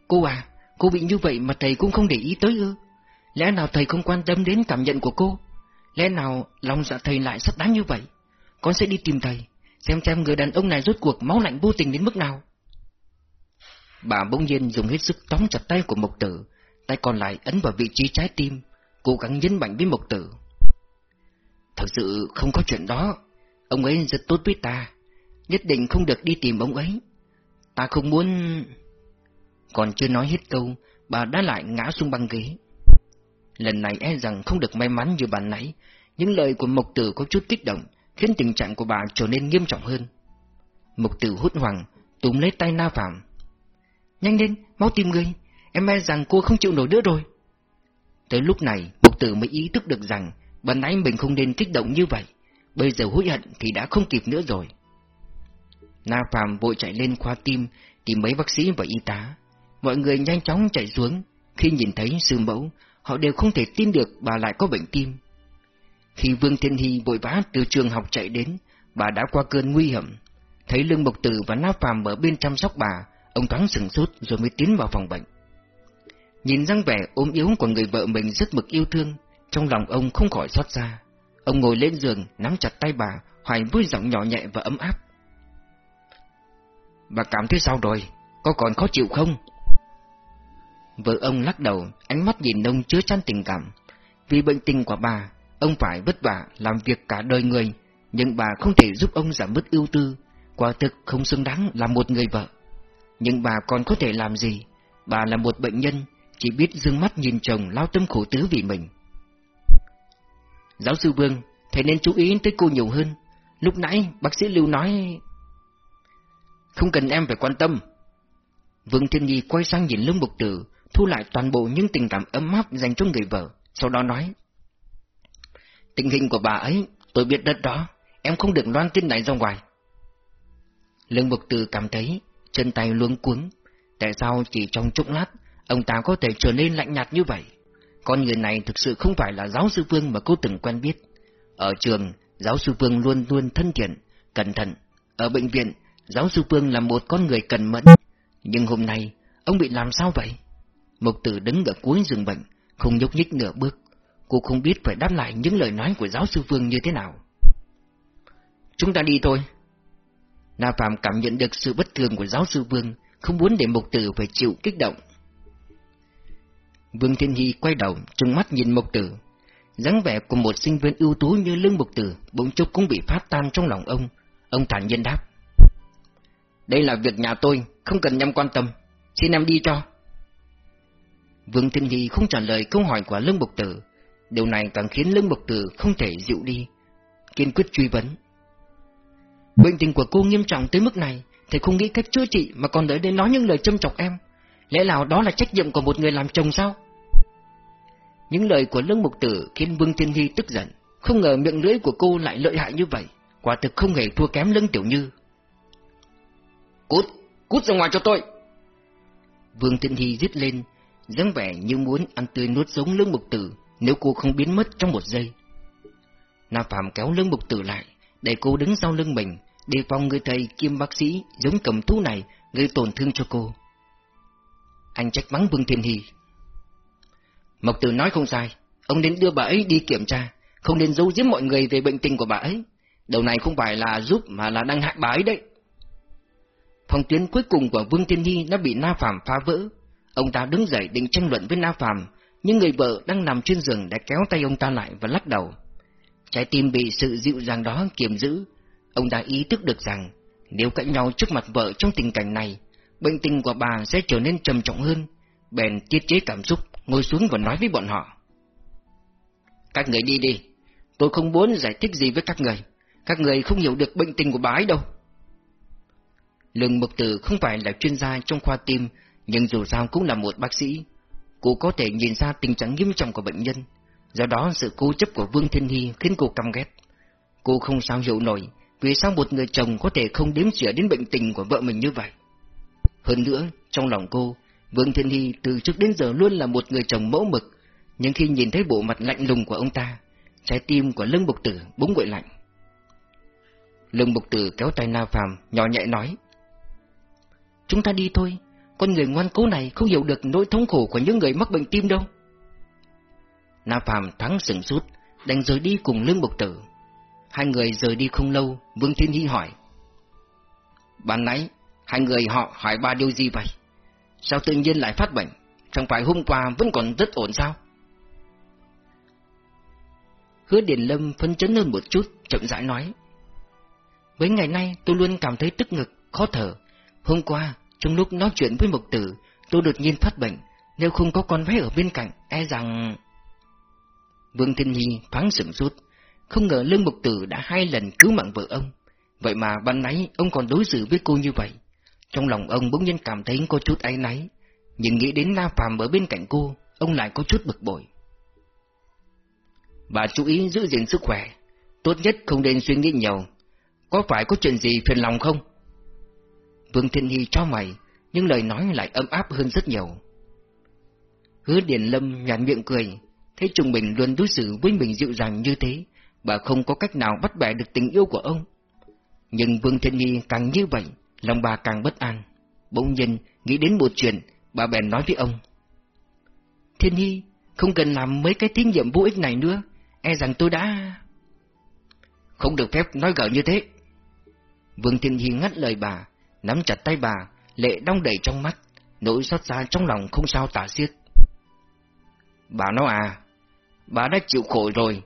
Cô à, cô bị như vậy mà thầy cũng không để ý tới ư? Lẽ nào thầy không quan tâm đến cảm nhận của cô? Lẽ nào lòng dạ thầy lại sắt đá như vậy? Con sẽ đi tìm thầy, xem xem người đàn ông này rốt cuộc máu lạnh vô tình đến mức nào. Bà bỗng nhiên dùng hết sức tóm chặt tay của Mộc Tử, tay còn lại ấn vào vị trí trái tim, cố gắng nhấn mạnh với Mộc Tử. Thật sự không có chuyện đó, ông ấy rất tốt với ta, nhất định không được đi tìm ông ấy. Ta không muốn... Còn chưa nói hết câu, bà đã lại ngã xuống băng ghế. Lần này e rằng không được may mắn như bà nãy, những lời của Mộc Tử có chút kích động, khiến tình trạng của bà trở nên nghiêm trọng hơn. Mộc Tử hốt hoảng, túm lấy tay Na Phạm. Nhanh lên, mau tìm người, em e rằng cô không chịu nổi nữa rồi. Tới lúc này, Mộc Tử mới ý thức được rằng, bà nãy mình không nên kích động như vậy, bây giờ hối hận thì đã không kịp nữa rồi. Na Phạm vội chạy lên khoa tim, tìm mấy bác sĩ và y tá. Mọi người nhanh chóng chạy xuống, khi nhìn thấy sư mẫu, họ đều không thể tin được bà lại có bệnh tim. Khi Vương Thiên Hy vội vã từ trường học chạy đến, bà đã qua cơn nguy hiểm. Thấy Lương Mộc Tử và Na phàm ở bên chăm sóc bà, ông thoáng sừng sốt rồi mới tiến vào phòng bệnh. Nhìn dáng vẻ ốm yếu của người vợ mình rất mực yêu thương, trong lòng ông không khỏi xót xa. Ông ngồi lên giường, nắm chặt tay bà, hoài vui giọng nhỏ nhẹ và ấm áp. Bà cảm thấy sao rồi? Có còn khó chịu không? Vợ ông lắc đầu, ánh mắt nhìn ông chứa chan tình cảm. Vì bệnh tình của bà, ông phải vất vả làm việc cả đời người, nhưng bà không thể giúp ông giảm bớt ưu tư, quả thực không xứng đáng là một người vợ. Nhưng bà còn có thể làm gì? Bà là một bệnh nhân, chỉ biết dương mắt nhìn chồng lao tâm khổ tứ vì mình. Giáo sư Vương, thầy nên chú ý tới cô nhiều hơn. Lúc nãy bác sĩ Lưu nói... Không cần em phải quan tâm. Vương Thiên Nhi quay sang nhìn lưng bục tử, thu lại toàn bộ những tình cảm ấm áp dành cho người vợ, sau đó nói. Tình hình của bà ấy, tôi biết đất đó, em không được loan tin này ra ngoài. Lương Bục từ cảm thấy chân tay luống cuống, tại sao chỉ trong chốc lát ông ta có thể trở nên lạnh nhạt như vậy? Con người này thực sự không phải là giáo sư Vương mà cô từng quen biết. Ở trường, giáo sư Vương luôn luôn thân thiện, cẩn thận. Ở bệnh viện, giáo sư Vương là một con người cần mẫn. Nhưng hôm nay, ông bị làm sao vậy? Mộc tử đứng ở cuối giường bệnh, không nhúc nhích nửa bước. Cô không biết phải đáp lại những lời nói của giáo sư Vương như thế nào. Chúng ta đi thôi. Na Phạm cảm nhận được sự bất thường của giáo sư Vương, không muốn để mộc Tử phải chịu kích động. Vương Thiên Hy quay đầu, trừng mắt nhìn mộc Tử. dáng vẻ của một sinh viên ưu tú như Lương Mộc Tử, bỗng chốc cũng bị phát tan trong lòng ông. Ông thản nhiên đáp. Đây là việc nhà tôi, không cần nhằm quan tâm. Xin em đi cho. Vương Thiên Hy không trả lời câu hỏi của Lương Mục Tử. Điều này càng khiến Lương Mục Tử không thể dịu đi. Kiên quyết truy vấn. Bệnh tình của cô nghiêm trọng tới mức này, thầy không nghĩ cách chữa trị mà còn đợi đến nói những lời châm chọc em. Lẽ nào đó là trách nhiệm của một người làm chồng sao? Những lời của Lương Mục Tử khiến Vương Thiên Hy tức giận, không ngờ miệng lưỡi của cô lại lợi hại như vậy, quả thực không hề thua kém Lương Tiểu Như. Cút, cút ra ngoài cho tôi! Vương Thiên Hy giết lên, dáng vẻ như muốn ăn tươi nuốt sống lương mục tử nếu cô không biến mất trong một giây. Na Phạm kéo lương mục tử lại, để cô đứng sau lưng mình, đề phòng người thầy kiêm bác sĩ giống cầm thú này gây tổn thương cho cô. Anh trách mắng Vương Thiên Hy. Mộc Tử nói không sai, ông nên đưa bà ấy đi kiểm tra, không nên giấu giếm mọi người về bệnh tình của bà ấy. Đầu này không phải là giúp mà là đang hại bà ấy đấy. Phòng tuyến cuối cùng của Vương Thiên Hy đã bị Na Phạm phá vỡ. Ông ta đứng dậy định tranh luận với Na Phạm, nhưng người vợ đang nằm trên giường đã kéo tay ông ta lại và lắc đầu. Trái tim bị sự dịu dàng đó kiềm giữ. Ông ta ý thức được rằng, nếu cãi nhau trước mặt vợ trong tình cảnh này, bệnh tình của bà sẽ trở nên trầm trọng hơn. Bèn tiết chế cảm xúc, ngồi xuống và nói với bọn họ. Các người đi đi, tôi không muốn giải thích gì với các người. Các người không hiểu được bệnh tình của bà ấy đâu. Lương Mộc Tử không phải là chuyên gia trong khoa tim, nhưng dù sao cũng là một bác sĩ. Cô có thể nhìn ra tình trạng nghiêm trọng của bệnh nhân, do đó sự cố chấp của Vương Thiên Hy khiến cô căm ghét. Cô không sao hiểu nổi vì sao một người chồng có thể không đếm xỉa đến bệnh tình của vợ mình như vậy. Hơn nữa, trong lòng cô, Vương Thiên Hy từ trước đến giờ luôn là một người chồng mẫu mực, nhưng khi nhìn thấy bộ mặt lạnh lùng của ông ta, trái tim của Lương Bục Tử bỗng nguội lạnh. Lương Bục Tử kéo tay Na Phàm, nhỏ nhẹ nói. Chúng ta đi thôi, con người ngoan cố này không hiểu được nỗi thống khổ của những người mắc bệnh tim đâu. Na Phạm thắng sừng sút, đành rời đi cùng Lương Bộc Tử. Hai người rời đi không lâu, Vương Thiên Hy hỏi. Ban nãy, hai người họ hỏi ba điều gì vậy? Sao tự nhiên lại phát bệnh? Chẳng phải hôm qua vẫn còn rất ổn sao? Hứa Điền Lâm phân chấn hơn một chút, chậm rãi nói. Mấy ngày nay tôi luôn cảm thấy tức ngực, khó thở. Hôm qua, trong lúc nói chuyện với mục Tử, tôi đột nhiên phát bệnh. Nếu không có con bé ở bên cạnh, e rằng... Vương Thiên Nhi thoáng sửng sốt, không ngờ Lương Mục Tử đã hai lần cứu mạng vợ ông. Vậy mà ban nãy ông còn đối xử với cô như vậy. Trong lòng ông bỗng nhiên cảm thấy có chút áy náy, nhưng nghĩ đến Na Phàm ở bên cạnh cô, ông lại có chút bực bội. Bà chú ý giữ gìn sức khỏe, tốt nhất không nên suy nghĩ nhiều. Có phải có chuyện gì phiền lòng không? Vương Thiên Hy cho mày, nhưng lời nói lại ấm áp hơn rất nhiều. Hứa Điền Lâm nhàn miệng cười, thấy Trùng Bình luôn đối xử với mình dịu dàng như thế, bà không có cách nào bắt bẻ được tình yêu của ông. Nhưng Vương Thiên Nhi càng như vậy, lòng bà càng bất an. Bỗng nhiên, nghĩ đến một chuyện, bà bèn nói với ông. Thiên Nhi, không cần làm mấy cái thí nghiệm vô ích này nữa, e rằng tôi đã... Không được phép nói gở như thế. Vương Thiên Nhi ngắt lời bà, nắm chặt tay bà, lệ đong đầy trong mắt, nỗi xót xa trong lòng không sao tả xiết. Bà nói à, bà đã chịu khổ rồi,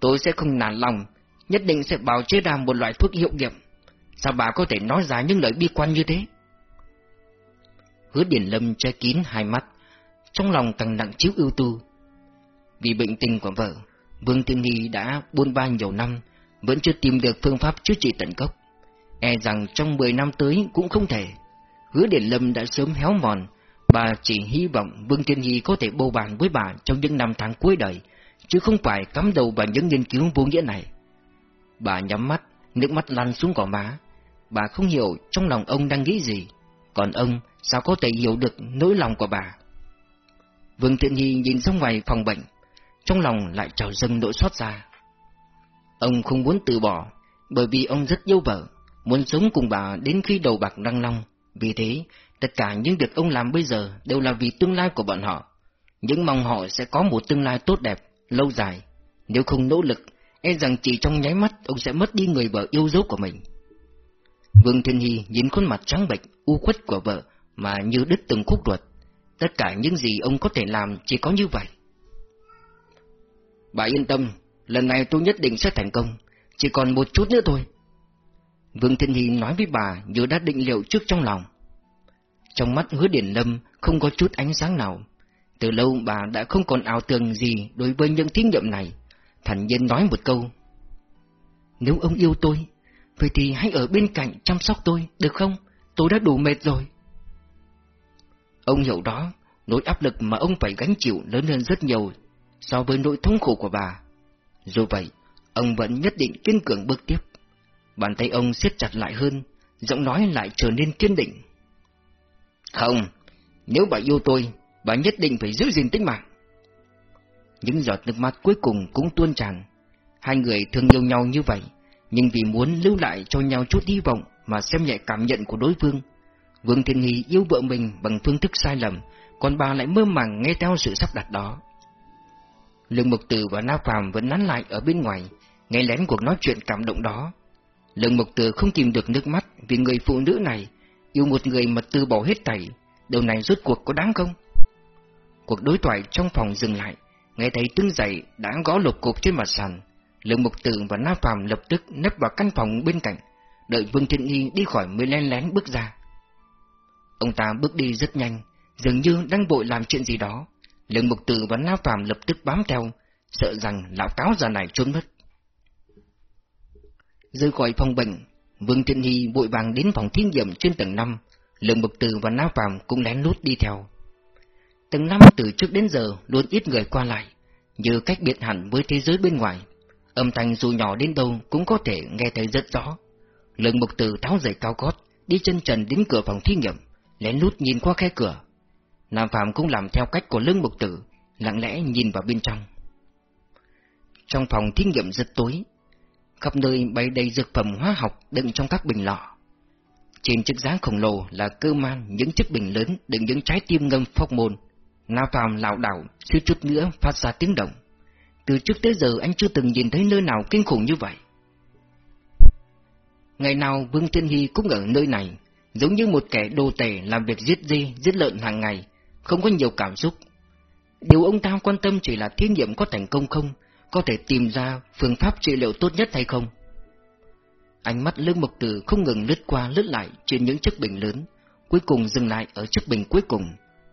tôi sẽ không nản lòng, nhất định sẽ bào chế ra một loại thuốc hiệu nghiệm. Sao bà có thể nói ra những lời bi quan như thế? Hứa Điển Lâm che kín hai mắt, trong lòng càng nặng chiếu ưu tư. Vì bệnh tình của vợ, Vương Thiên Nhi đã buôn ba nhiều năm, vẫn chưa tìm được phương pháp chữa trị tận gốc. E rằng trong 10 năm tới cũng không thể. Hứa Điển Lâm đã sớm héo mòn, bà chỉ hy vọng Vương Thiên Nhi có thể bầu bàn với bà trong những năm tháng cuối đời, chứ không phải cắm đầu vào những nghiên cứu vô nghĩa này. Bà nhắm mắt, nước mắt lăn xuống gò má. Bà không hiểu trong lòng ông đang nghĩ gì, còn ông sao có thể hiểu được nỗi lòng của bà. Vương Thiện Nhi nhìn ra ngoài phòng bệnh, trong lòng lại trào dâng nỗi xót xa. Ông không muốn từ bỏ, bởi vì ông rất yêu vợ, muốn sống cùng bà đến khi đầu bạc răng long. Vì thế, tất cả những việc ông làm bây giờ đều là vì tương lai của bọn họ. Những mong họ sẽ có một tương lai tốt đẹp, lâu dài. Nếu không nỗ lực, e rằng chỉ trong nháy mắt ông sẽ mất đi người vợ yêu dấu của mình. Vương Thiên Hy nhìn khuôn mặt trắng bệch, u khuất của vợ mà như đứt từng khúc ruột. Tất cả những gì ông có thể làm chỉ có như vậy. Bà yên tâm, lần này tôi nhất định sẽ thành công, chỉ còn một chút nữa thôi. Vương Thiên Hy nói với bà như đã định liệu trước trong lòng. Trong mắt hứa điển lâm không có chút ánh sáng nào. Từ lâu bà đã không còn ảo tưởng gì đối với những thí nghiệm này. Thản nhiên nói một câu. Nếu ông yêu tôi, vậy thì hãy ở bên cạnh chăm sóc tôi, được không? Tôi đã đủ mệt rồi. Ông hiểu đó, nỗi áp lực mà ông phải gánh chịu lớn hơn rất nhiều so với nỗi thống khổ của bà. Dù vậy, ông vẫn nhất định kiên cường bước tiếp. Bàn tay ông siết chặt lại hơn, giọng nói lại trở nên kiên định. Không, nếu bà yêu tôi, bà nhất định phải giữ gìn tính mạng. Những giọt nước mắt cuối cùng cũng tuôn tràn. Hai người thương yêu nhau như vậy, nhưng vì muốn lưu lại cho nhau chút hy vọng mà xem nhẹ cảm nhận của đối phương. Vương Thiên Nghi yêu vợ mình bằng phương thức sai lầm, còn bà lại mơ màng nghe theo sự sắp đặt đó. Lương Mộc Tử và Na Phạm vẫn nán lại ở bên ngoài, nghe lén cuộc nói chuyện cảm động đó. Lần Mộc Từ không kìm được nước mắt vì người phụ nữ này yêu một người mà từ bỏ hết thảy, điều này rốt cuộc có đáng không? Cuộc đối thoại trong phòng dừng lại, nghe thấy tiếng giày đã gõ lục cục trên mặt sàn. Lương Mục Tử và Na Phạm lập tức nấp vào căn phòng bên cạnh, đợi Vương Thiên Y đi khỏi mới lén lén bước ra. Ông ta bước đi rất nhanh, dường như đang vội làm chuyện gì đó. Lương Mục Tử và Na Phạm lập tức bám theo, sợ rằng lão cáo già này trốn mất. Rời khỏi phòng bệnh, Vương thiện Hy vội vàng đến phòng thí nghiệm trên tầng 5, Lương bậc từ và Na Phạm cũng lén lút đi theo. Tầng 5 từ trước đến giờ luôn ít người qua lại, như cách biệt hẳn với thế giới bên ngoài. Âm thanh dù nhỏ đến đâu cũng có thể nghe thấy rất rõ. Lương bậc từ tháo giày cao gót, đi chân trần đến cửa phòng thí nghiệm, lén lút nhìn qua khe cửa. Nam Phạm cũng làm theo cách của Lương bậc Tử, lặng lẽ nhìn vào bên trong. Trong phòng thí nghiệm rất tối, khắp nơi bày đầy dược phẩm hóa học đựng trong các bình lọ. Trên chiếc dáng khổng lồ là cơ man những chiếc bình lớn đựng những trái tim ngâm phóc môn. Lao phàm lảo đảo, suýt chút nữa phát ra tiếng động. Từ trước tới giờ anh chưa từng nhìn thấy nơi nào kinh khủng như vậy. Ngày nào Vương Thiên Hy cũng ở nơi này, giống như một kẻ đồ tể làm việc giết dê, giết lợn hàng ngày, không có nhiều cảm xúc. Điều ông ta quan tâm chỉ là thí nghiệm có thành công không, có thể tìm ra phương pháp trị liệu tốt nhất hay không. Ánh mắt Lương Mộc Tử không ngừng lướt qua lướt lại trên những chiếc bình lớn, cuối cùng dừng lại ở chiếc bình cuối cùng,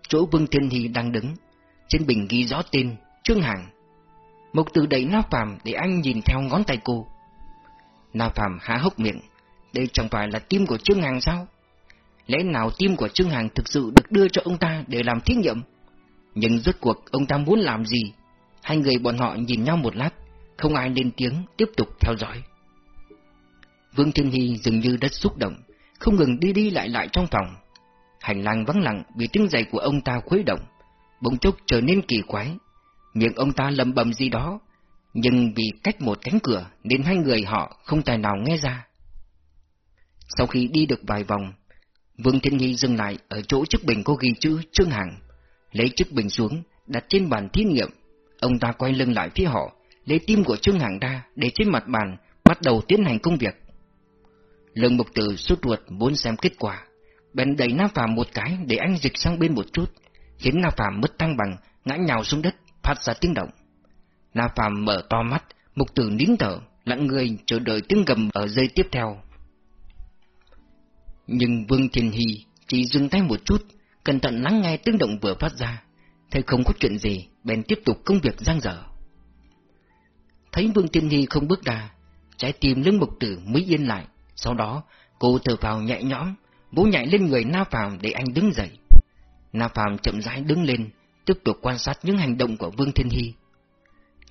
chỗ Vương Thiên Hy đang đứng. Trên bình ghi rõ tên, Trương Hàng. Mộc Tử đẩy Na Phạm để anh nhìn theo ngón tay cô. Na Phạm há hốc miệng, đây chẳng phải là tim của Trương Hàng sao? Lẽ nào tim của Trương Hàng thực sự được đưa cho ông ta để làm thí nghiệm? Nhưng rốt cuộc ông ta muốn làm gì? Hai người bọn họ nhìn nhau một lát, không ai lên tiếng tiếp tục theo dõi. Vương Thiên Hy dường như đất xúc động, không ngừng đi đi lại lại trong phòng. Hành lang vắng lặng vì tiếng giày của ông ta khuấy động, bỗng chốc trở nên kỳ quái. Miệng ông ta lầm bầm gì đó, nhưng vì cách một cánh cửa nên hai người họ không tài nào nghe ra. Sau khi đi được vài vòng, Vương Thiên Nhi dừng lại ở chỗ chiếc bình có ghi chữ Trương Hàng, lấy chiếc bình xuống, đặt trên bàn thí nghiệm. Ông ta quay lưng lại phía họ, lấy tim của Trương Hằng ra để trên mặt bàn, bắt đầu tiến hành công việc. Lương Mục Tử sốt ruột muốn xem kết quả, bèn đẩy Na Phạm một cái để anh dịch sang bên một chút, khiến Na Phạm mất thăng bằng, ngã nhào xuống đất, phát ra tiếng động. Na Phạm mở to mắt, Mục Tử nín thở, lặng người chờ đợi tiếng gầm ở giây tiếp theo. Nhưng Vương Thiên Hy chỉ dừng tay một chút, cẩn thận lắng nghe tiếng động vừa phát ra. Thấy không có chuyện gì, bèn tiếp tục công việc giang dở. Thấy Vương Thiên nhi không bước ra, trái tim lưng mục tử mới yên lại. Sau đó, cô thở vào nhẹ nhõm, vỗ nhảy lên người Na Phạm để anh đứng dậy. Na Phạm chậm rãi đứng lên, tiếp tục quan sát những hành động của Vương Thiên Hy.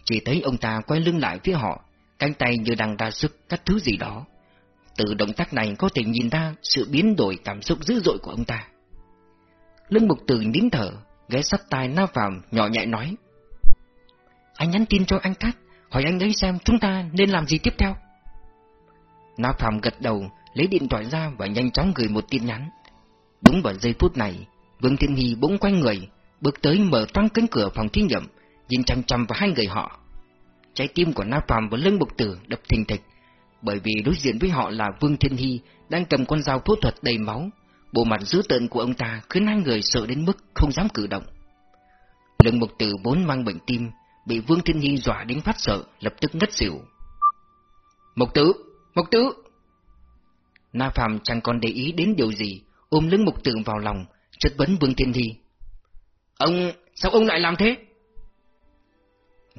Chỉ thấy ông ta quay lưng lại phía họ, cánh tay như đang ra sức cắt thứ gì đó. Từ động tác này có thể nhìn ra sự biến đổi cảm xúc dữ dội của ông ta. Lưng mục tử nín thở, ghé sát tai Na Phạm nhỏ nhẹ nói. Anh nhắn tin cho anh Cát, hỏi anh ấy xem chúng ta nên làm gì tiếp theo. Na Phạm gật đầu, lấy điện thoại ra và nhanh chóng gửi một tin nhắn. Đúng vào giây phút này, Vương Thiên Hy bỗng quay người, bước tới mở toang cánh cửa phòng thí nghiệm, nhìn chăm chăm vào hai người họ. Trái tim của Na Phạm và lưng bục tử đập thình thịch, bởi vì đối diện với họ là Vương Thiên Hy đang cầm con dao phẫu thuật đầy máu. Bộ mặt dữ tợn của ông ta khiến hai người sợ đến mức không dám cử động. Lương Mục Tử vốn mang bệnh tim, bị Vương Thiên nhi dọa đến phát sợ, lập tức ngất xỉu. Mục Tử! Mục Tử! Na Phạm chẳng còn để ý đến điều gì, ôm lưng Mục Tử vào lòng, chất vấn Vương Thiên nhi. Ông, sao ông lại làm thế?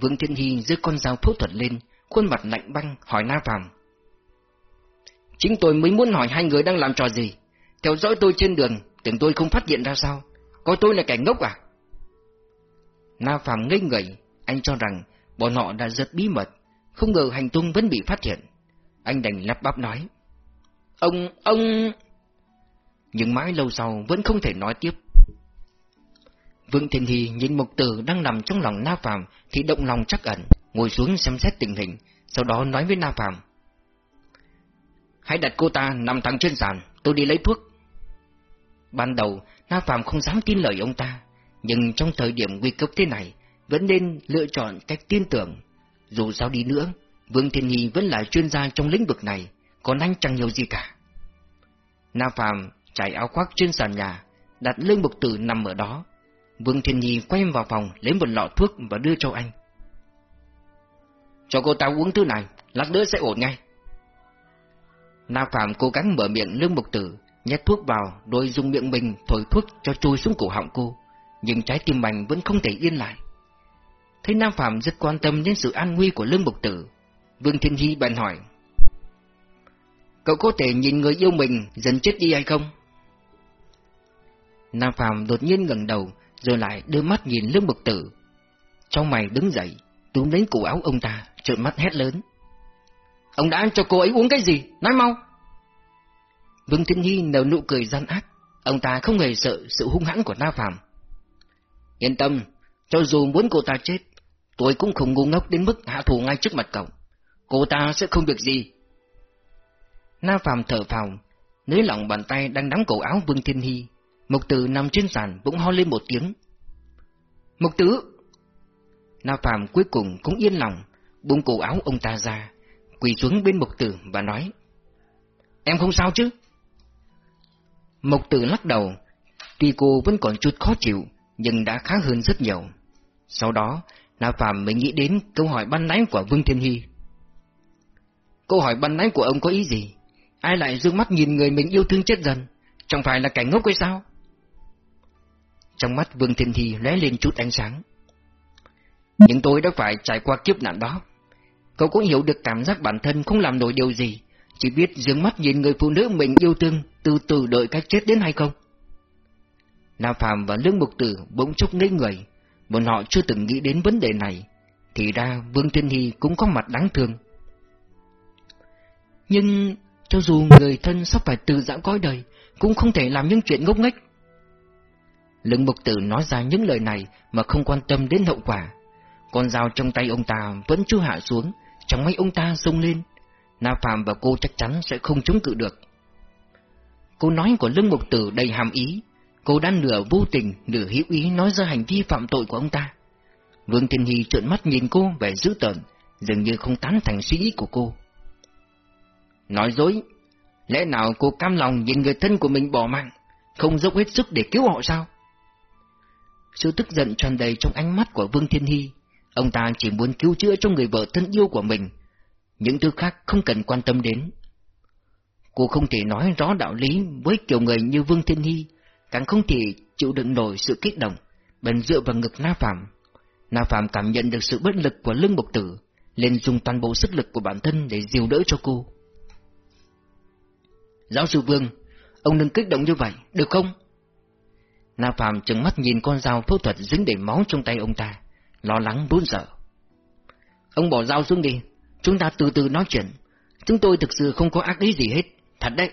Vương Thiên nhi giơ con dao phẫu thuật lên, khuôn mặt lạnh băng hỏi Na Phạm. Chính tôi mới muốn hỏi hai người đang làm trò gì. Theo dõi tôi trên đường, tưởng tôi không phát hiện ra sao. Coi tôi là kẻ ngốc à? Na Phạm ngây người, anh cho rằng bọn họ đã rất bí mật, không ngờ hành tung vẫn bị phát hiện. Anh đành lắp bắp nói. Ông, ông... nhưng mãi lâu sau vẫn không thể nói tiếp. Vương Thiên Hy nhìn Mục Tử đang nằm trong lòng Na Phạm thì động lòng chắc ẩn, ngồi xuống xem xét tình hình, sau đó nói với Na Phạm. Hãy đặt cô ta nằm thẳng trên sàn, tôi đi lấy thuốc. Ban đầu, Na Phạm không dám tin lời ông ta, nhưng trong thời điểm nguy cấp thế này, vẫn nên lựa chọn cách tin tưởng. Dù sao đi nữa, Vương Thiên Nhi vẫn là chuyên gia trong lĩnh vực này, còn anh chẳng hiểu gì cả. Na Phạm trải áo khoác trên sàn nhà, đặt lưng bục tử nằm ở đó. Vương Thiên Nhi quay vào phòng lấy một lọ thuốc và đưa cho anh. Cho cô ta uống thứ này, lát nữa sẽ ổn ngay. Na Phạm cố gắng mở miệng lưng bục tử, nhét thuốc vào rồi dùng miệng mình thổi thuốc cho chui xuống cổ họng cô, nhưng trái tim mình vẫn không thể yên lại. Thấy Nam Phạm rất quan tâm đến sự an nguy của lương Bộc tử, Vương Thiên Hy bèn hỏi. Cậu có thể nhìn người yêu mình dần chết đi hay không? Nam Phạm đột nhiên ngẩng đầu, rồi lại đưa mắt nhìn lương Bộc tử. Trong mày đứng dậy, túm lấy cổ áo ông ta, trợn mắt hét lớn. Ông đã cho cô ấy uống cái gì? Nói mau! Vương Thiên Nhi nở nụ cười gian ác, ông ta không hề sợ sự hung hãn của Na Phạm. Yên tâm, cho dù muốn cô ta chết, tôi cũng không ngu ngốc đến mức hạ thủ ngay trước mặt cậu. Cô ta sẽ không việc gì. Na Phạm thở phào, nới lỏng bàn tay đang nắm cổ áo Vương Thiên Hy. Mục tử nằm trên sàn bỗng ho lên một tiếng. Mục tử! Na Phạm cuối cùng cũng yên lòng, buông cổ áo ông ta ra, quỳ xuống bên mục tử và nói. Em không sao chứ? Mộc tử lắc đầu, tuy cô vẫn còn chút khó chịu, nhưng đã khá hơn rất nhiều. Sau đó, Na Phạm mới nghĩ đến câu hỏi ban nãy của Vương Thiên Hy. Câu hỏi ban nãy của ông có ý gì? Ai lại dương mắt nhìn người mình yêu thương chết dần? Chẳng phải là cảnh ngốc hay sao? Trong mắt Vương Thiên Hy lóe lên chút ánh sáng. Nhưng tôi đã phải trải qua kiếp nạn đó. Cậu cũng hiểu được cảm giác bản thân không làm nổi điều gì, chỉ biết dương mắt nhìn người phụ nữ mình yêu thương từ từ đợi cách chết đến hay không. Na Phạm và Lương Mục Tử bỗng chốc ngây người, bọn họ chưa từng nghĩ đến vấn đề này, thì ra Vương Thiên Hy cũng có mặt đáng thương. Nhưng cho dù người thân sắp phải từ dã cõi đời, cũng không thể làm những chuyện ngốc nghếch. Lương Mục Tử nói ra những lời này mà không quan tâm đến hậu quả. Con dao trong tay ông ta vẫn chưa hạ xuống, chẳng mấy ông ta sung lên. Na Phạm và cô chắc chắn sẽ không chống cự được. Cô nói của Lương Mục Tử đầy hàm ý, Cô đã nửa vô tình, nửa hữu ý nói ra hành vi phạm tội của ông ta. Vương Thiên Hy trợn mắt nhìn cô vẻ dữ tợn, dường như không tán thành suy nghĩ của cô. Nói dối, lẽ nào cô cam lòng nhìn người thân của mình bỏ mạng, không dốc hết sức để cứu họ sao? Sự tức giận tràn đầy trong ánh mắt của Vương Thiên Hy, ông ta chỉ muốn cứu chữa cho người vợ thân yêu của mình, những thứ khác không cần quan tâm đến. Cô không thể nói rõ đạo lý với kiểu người như Vương Thiên Hy, càng không thể chịu đựng nổi sự kích động, bèn dựa vào ngực Na Phạm. Na Phạm cảm nhận được sự bất lực của lưng bộc tử, liền dùng toàn bộ sức lực của bản thân để dìu đỡ cho cô. Giáo sư Vương, ông đừng kích động như vậy, được không? Na Phạm trừng mắt nhìn con dao phẫu thuật dính đầy máu trong tay ông ta, lo lắng run sợ. Ông bỏ dao xuống đi, chúng ta từ từ nói chuyện. Chúng tôi thực sự không có ác ý gì hết, thật đấy.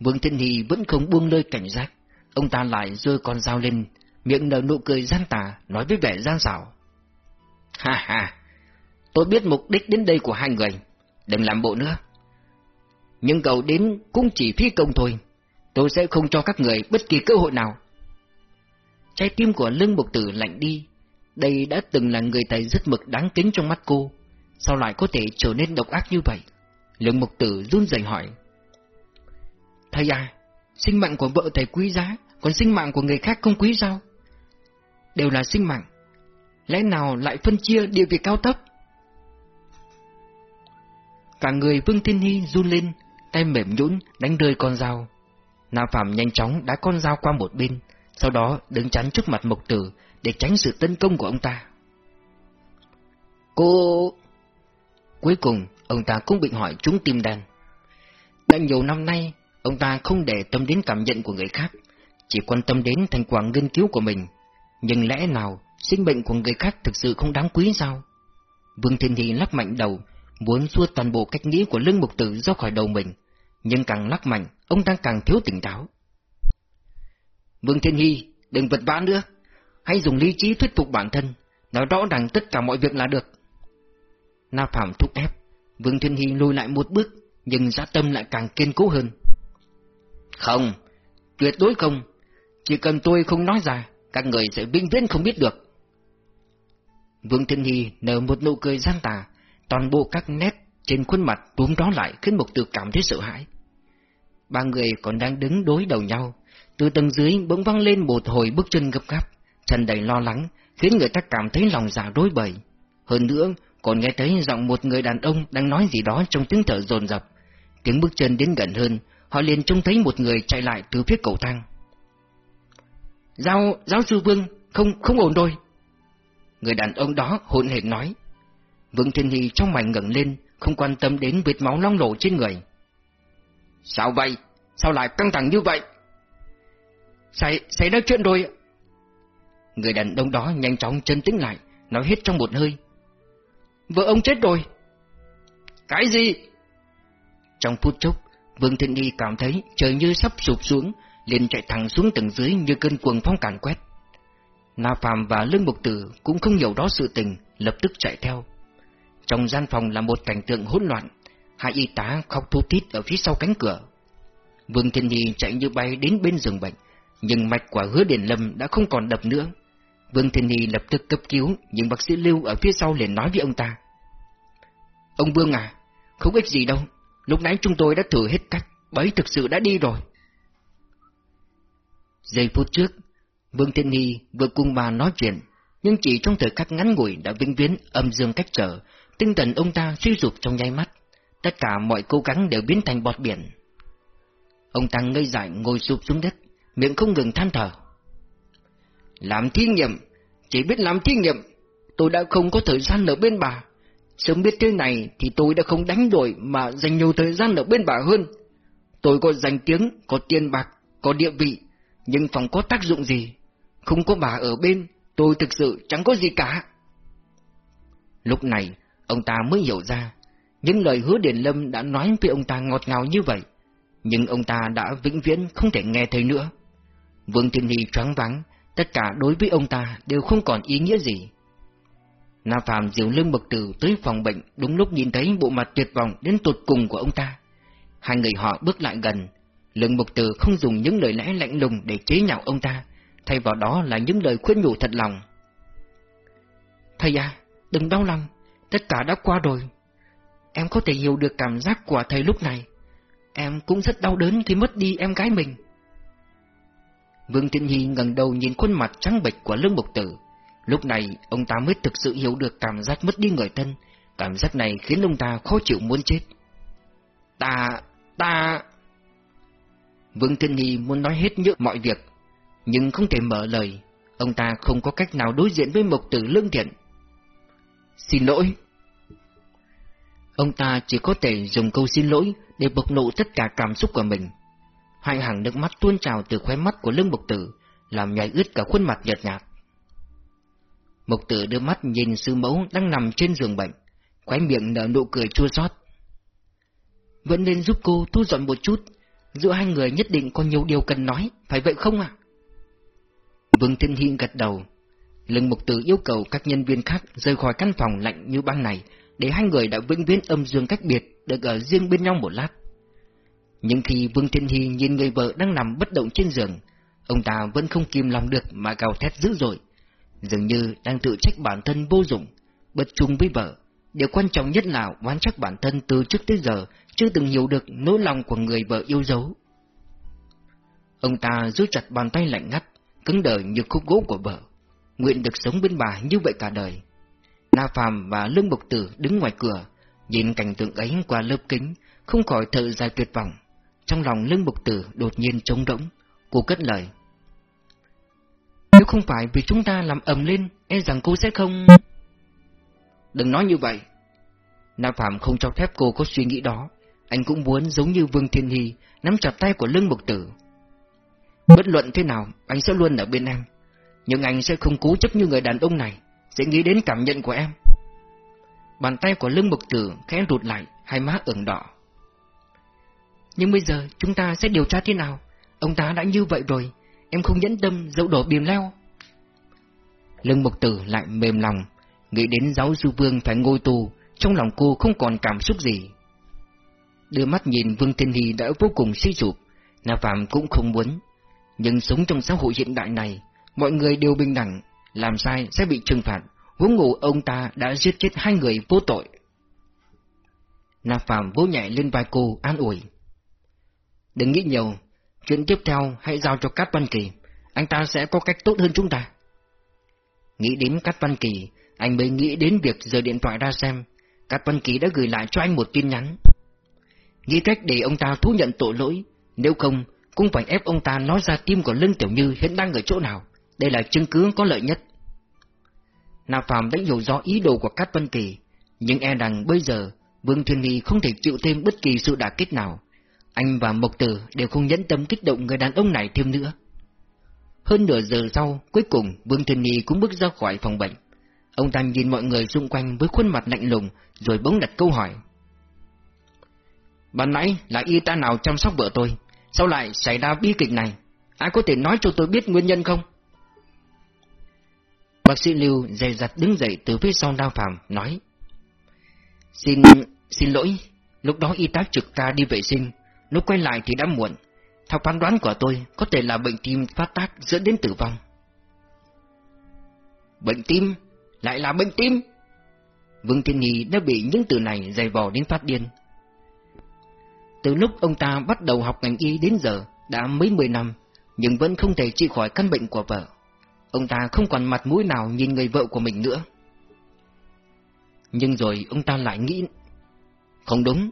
Vương Thiên Hì vẫn không buông lơi cảnh giác, ông ta lại rơi con dao lên, miệng nở nụ cười gian tà, nói với vẻ gian xảo. Ha ha, tôi biết mục đích đến đây của hai người, đừng làm bộ nữa. Nhưng cậu đến cũng chỉ phi công thôi, tôi sẽ không cho các người bất kỳ cơ hội nào. Trái tim của lưng bục tử lạnh đi, đây đã từng là người thầy rất mực đáng kính trong mắt cô, sao lại có thể trở nên độc ác như vậy? Lương mục tử run rẩy hỏi. Thầy à, sinh mạng của vợ thầy quý giá, còn sinh mạng của người khác không quý sao? Đều là sinh mạng, lẽ nào lại phân chia địa vị cao thấp? Cả người Vương Thiên Hy run lên, tay mềm nhũn đánh rơi con dao. Na Phạm nhanh chóng đá con dao qua một bên, sau đó đứng chắn trước mặt Mộc Tử để tránh sự tấn công của ông ta. Cô... Cuối cùng, ông ta cũng bị hỏi trúng tim đen. Đã nhiều năm nay, Ông ta không để tâm đến cảm nhận của người khác, chỉ quan tâm đến thành quả nghiên cứu của mình. Nhưng lẽ nào sinh mệnh của người khác thực sự không đáng quý sao? Vương Thiên Thị lắc mạnh đầu, muốn xua toàn bộ cách nghĩ của lưng mục tử ra khỏi đầu mình, nhưng càng lắc mạnh, ông ta càng thiếu tỉnh táo. Vương Thiên Hy, đừng vật vã nữa, hãy dùng lý trí thuyết phục bản thân, nói rõ ràng tất cả mọi việc là được. Na Phạm thúc ép, Vương Thiên Hy lùi lại một bước, nhưng giá tâm lại càng kiên cố hơn. Không, tuyệt đối không, chỉ cần tôi không nói ra, các người sẽ vinh viễn không biết được. Vương Thiên Hy nở một nụ cười gian tà, toàn bộ các nét trên khuôn mặt túm đó lại khiến Mục Tử cảm thấy sợ hãi. Ba người còn đang đứng đối đầu nhau, từ tầng dưới bỗng vang lên một hồi bước chân gấp gáp, chân đầy lo lắng, khiến người ta cảm thấy lòng dạ rối bời. Hơn nữa, còn nghe thấy giọng một người đàn ông đang nói gì đó trong tiếng thở dồn dập. Tiếng bước chân đến gần hơn, họ liền trông thấy một người chạy lại từ phía cầu thang. Giáo, giáo sư Vương, không, không ổn rồi. Người đàn ông đó hỗn hển nói. Vương Thiên Hy trong mảnh ngẩng lên, không quan tâm đến vết máu long lổ trên người. Sao vậy? Sao lại căng thẳng như vậy? Xảy, xảy ra chuyện rồi. Người đàn ông đó nhanh chóng chân tĩnh lại, nói hết trong một hơi. Vợ ông chết rồi. Cái gì? Trong phút chốc, Vương Thiên Nhi cảm thấy trời như sắp sụp xuống, liền chạy thẳng xuống tầng dưới như cơn cuồng phong càn quét. Na Phạm và Lương Mục Tử cũng không hiểu đó sự tình, lập tức chạy theo. Trong gian phòng là một cảnh tượng hỗn loạn, hai y tá khóc thút thít ở phía sau cánh cửa. Vương Thiên Nhi chạy như bay đến bên giường bệnh, nhưng mạch của hứa Điển Lâm đã không còn đập nữa. Vương Thiên Nhi lập tức cấp cứu, nhưng bác sĩ Lưu ở phía sau liền nói với ông ta. Ông Vương à, không ích gì đâu, lúc nãy chúng tôi đã thử hết cách, bấy thực sự đã đi rồi. Giây phút trước, Vương Thiên Nhi vừa cùng bà nói chuyện, nhưng chỉ trong thời khắc ngắn ngủi đã vĩnh viễn âm dương cách trở, tinh thần ông ta suy sụp trong nháy mắt, tất cả mọi cố gắng đều biến thành bọt biển. Ông ta ngây dại ngồi sụp xuống đất, miệng không ngừng than thở. Làm thí nghiệm, chỉ biết làm thí nghiệm, tôi đã không có thời gian ở bên bà. Sớm biết thế này thì tôi đã không đánh đổi mà dành nhiều thời gian ở bên bà hơn. Tôi có danh tiếng, có tiền bạc, có địa vị, nhưng phòng có tác dụng gì? Không có bà ở bên, tôi thực sự chẳng có gì cả. Lúc này, ông ta mới hiểu ra, những lời hứa Điền Lâm đã nói với ông ta ngọt ngào như vậy, nhưng ông ta đã vĩnh viễn không thể nghe thấy nữa. Vương Thiên Hy choáng vắng, tất cả đối với ông ta đều không còn ý nghĩa gì. Na Phạm diều lưng bậc tử tới phòng bệnh đúng lúc nhìn thấy bộ mặt tuyệt vọng đến tột cùng của ông ta. Hai người họ bước lại gần, lưng bậc tử không dùng những lời lẽ lạnh lùng để chế nhạo ông ta, thay vào đó là những lời khuyên nhủ thật lòng. Thầy à, đừng đau lòng, tất cả đã qua rồi. Em có thể hiểu được cảm giác của thầy lúc này. Em cũng rất đau đớn khi mất đi em gái mình. Vương Thiên Hy ngẩng đầu nhìn khuôn mặt trắng bệch của Lương Mục Tử. Lúc này, ông ta mới thực sự hiểu được cảm giác mất đi người thân. Cảm giác này khiến ông ta khó chịu muốn chết. Ta... ta... Vương Thiên Hy muốn nói hết những mọi việc, nhưng không thể mở lời. Ông ta không có cách nào đối diện với Mục Tử Lương Thiện. Xin lỗi. Ông ta chỉ có thể dùng câu xin lỗi để bộc lộ tất cả cảm xúc của mình. Hai hàng nước mắt tuôn trào từ khóe mắt của lưng mục tử, làm nhòi ướt cả khuôn mặt nhợt nhạt. Mục tử đưa mắt nhìn sư mẫu đang nằm trên giường bệnh, khóe miệng nở nụ cười chua xót. Vẫn nên giúp cô thu dọn một chút, giữa hai người nhất định có nhiều điều cần nói, phải vậy không ạ? Vương Thiên Hiên gật đầu. Lưng mục tử yêu cầu các nhân viên khác rời khỏi căn phòng lạnh như băng này, để hai người đã vĩnh viễn âm dương cách biệt, được ở riêng bên nhau một lát. Nhưng khi Vương Thiên Hy nhìn người vợ đang nằm bất động trên giường, ông ta vẫn không kìm lòng được mà gào thét dữ dội, dường như đang tự trách bản thân vô dụng, bất chung với vợ. Điều quan trọng nhất là oán trách bản thân từ trước tới giờ chưa từng hiểu được nỗi lòng của người vợ yêu dấu. Ông ta giữ chặt bàn tay lạnh ngắt, cứng đờ như khúc gỗ của vợ, nguyện được sống bên bà như vậy cả đời. Na Phàm và Lương Bộc Tử đứng ngoài cửa, nhìn cảnh tượng ấy qua lớp kính, không khỏi thở dài tuyệt vọng. Trong lòng lưng bục tử đột nhiên trống rỗng, cô cất lời. Nếu không phải vì chúng ta làm ầm lên, e rằng cô sẽ không... Đừng nói như vậy. Na Phạm không cho phép cô có suy nghĩ đó. Anh cũng muốn giống như Vương Thiên Hy, nắm chặt tay của lưng bục tử. Bất luận thế nào, anh sẽ luôn ở bên em. Nhưng anh sẽ không cố chấp như người đàn ông này, sẽ nghĩ đến cảm nhận của em. Bàn tay của lưng bục tử khẽ rụt lại, hai má ửng đỏ. Nhưng bây giờ chúng ta sẽ điều tra thế nào? Ông ta đã như vậy rồi, em không nhẫn tâm dẫu đổ biển leo. Lương Mộc Tử lại mềm lòng, nghĩ đến giáo sư Vương phải ngôi tù, trong lòng cô không còn cảm xúc gì. Đưa mắt nhìn Vương Thiên Hy đã vô cùng suy sụp, Na Phạm cũng không muốn. Nhưng sống trong xã hội hiện đại này, mọi người đều bình đẳng, làm sai sẽ bị trừng phạt, huống ngủ ông ta đã giết chết hai người vô tội. Na Phạm vỗ nhẹ lên vai cô an ủi. Đừng nghĩ nhiều, chuyện tiếp theo hãy giao cho Cát Văn Kỳ, anh ta sẽ có cách tốt hơn chúng ta. Nghĩ đến Cát Văn Kỳ, anh mới nghĩ đến việc rời điện thoại ra xem, Cát Văn Kỳ đã gửi lại cho anh một tin nhắn. Nghĩ cách để ông ta thú nhận tội lỗi, nếu không, cũng phải ép ông ta nói ra tim của Lương Tiểu Như hiện đang ở chỗ nào, đây là chứng cứ có lợi nhất. Na Phạm đã hiểu rõ ý đồ của Cát Văn Kỳ, nhưng e rằng bây giờ Vương Thiên Nghi không thể chịu thêm bất kỳ sự đả kích nào. Anh và Mộc Tử đều không nhẫn tâm kích động người đàn ông này thêm nữa. Hơn nửa giờ sau, cuối cùng Vương Thiên nhi cũng bước ra khỏi phòng bệnh. Ông ta nhìn mọi người xung quanh với khuôn mặt lạnh lùng, rồi bỗng đặt câu hỏi. Bạn nãy là y tá nào chăm sóc vợ tôi? Sao lại xảy ra bi kịch này? Ai có thể nói cho tôi biết nguyên nhân không? Bác sĩ Lưu dày dặt đứng dậy từ phía sau đao phàm, nói. Xin... xin lỗi, lúc đó y tá trực ca đi vệ sinh, lúc quay lại thì đã muộn. Theo phán đoán của tôi, có thể là bệnh tim phát tác dẫn đến tử vong. Bệnh tim? Lại là bệnh tim? Vương Thiên Nhi đã bị những từ này dày vò đến phát điên. Từ lúc ông ta bắt đầu học ngành y đến giờ, đã mấy mười năm, nhưng vẫn không thể trị khỏi căn bệnh của vợ. Ông ta không còn mặt mũi nào nhìn người vợ của mình nữa. Nhưng rồi ông ta lại nghĩ... Không đúng,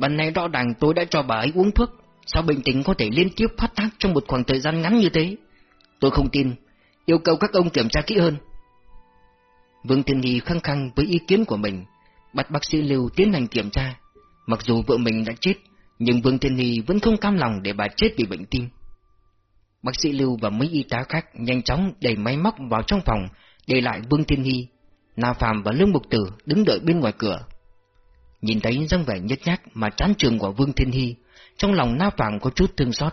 ban nay rõ ràng tôi đã cho bà ấy uống thuốc, sao bệnh tình có thể liên tiếp phát tác trong một khoảng thời gian ngắn như thế? Tôi không tin, yêu cầu các ông kiểm tra kỹ hơn. Vương Thiên Nghi khăng khăng với ý kiến của mình, bắt bác sĩ Lưu tiến hành kiểm tra. Mặc dù vợ mình đã chết, nhưng Vương Thiên Nghi vẫn không cam lòng để bà chết vì bệnh tim. Bác sĩ Lưu và mấy y tá khác nhanh chóng đẩy máy móc vào trong phòng, để lại Vương Thiên Nghi. Na Phạm và Lương Mục Tử đứng đợi bên ngoài cửa. Nhìn thấy dáng vẻ nhất nhác mà chán trường của Vương Thiên Hy, trong lòng Na Phạm có chút thương xót.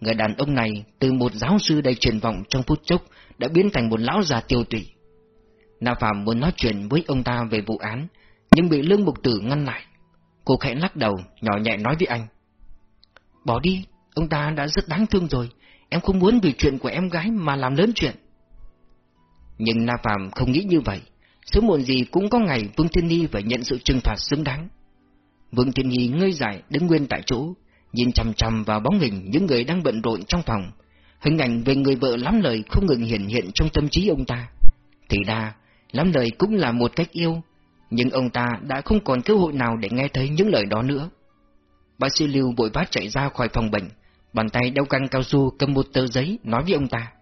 Người đàn ông này từ một giáo sư đầy truyền vọng trong phút chốc đã biến thành một lão già tiêu tụy. Na Phạm muốn nói chuyện với ông ta về vụ án, nhưng bị Lương Mục Tử ngăn lại. Cô khẽ lắc đầu, nhỏ nhẹ nói với anh. Bỏ đi, ông ta đã rất đáng thương rồi, em không muốn vì chuyện của em gái mà làm lớn chuyện. Nhưng Na Phạm không nghĩ như vậy, sớm muộn gì cũng có ngày Vương Thiên Nhi phải nhận sự trừng phạt xứng đáng. Vương Thiên Nhi ngơi dại đứng nguyên tại chỗ, nhìn chằm chằm vào bóng hình những người đang bận rộn trong phòng. Hình ảnh về người vợ lắm lời không ngừng hiện hiện trong tâm trí ông ta. Thì đa, lắm lời cũng là một cách yêu, nhưng ông ta đã không còn cơ hội nào để nghe thấy những lời đó nữa. Bác sĩ Lưu vội vã chạy ra khỏi phòng bệnh, bàn tay đeo căng cao su cầm một tờ giấy nói với ông ta.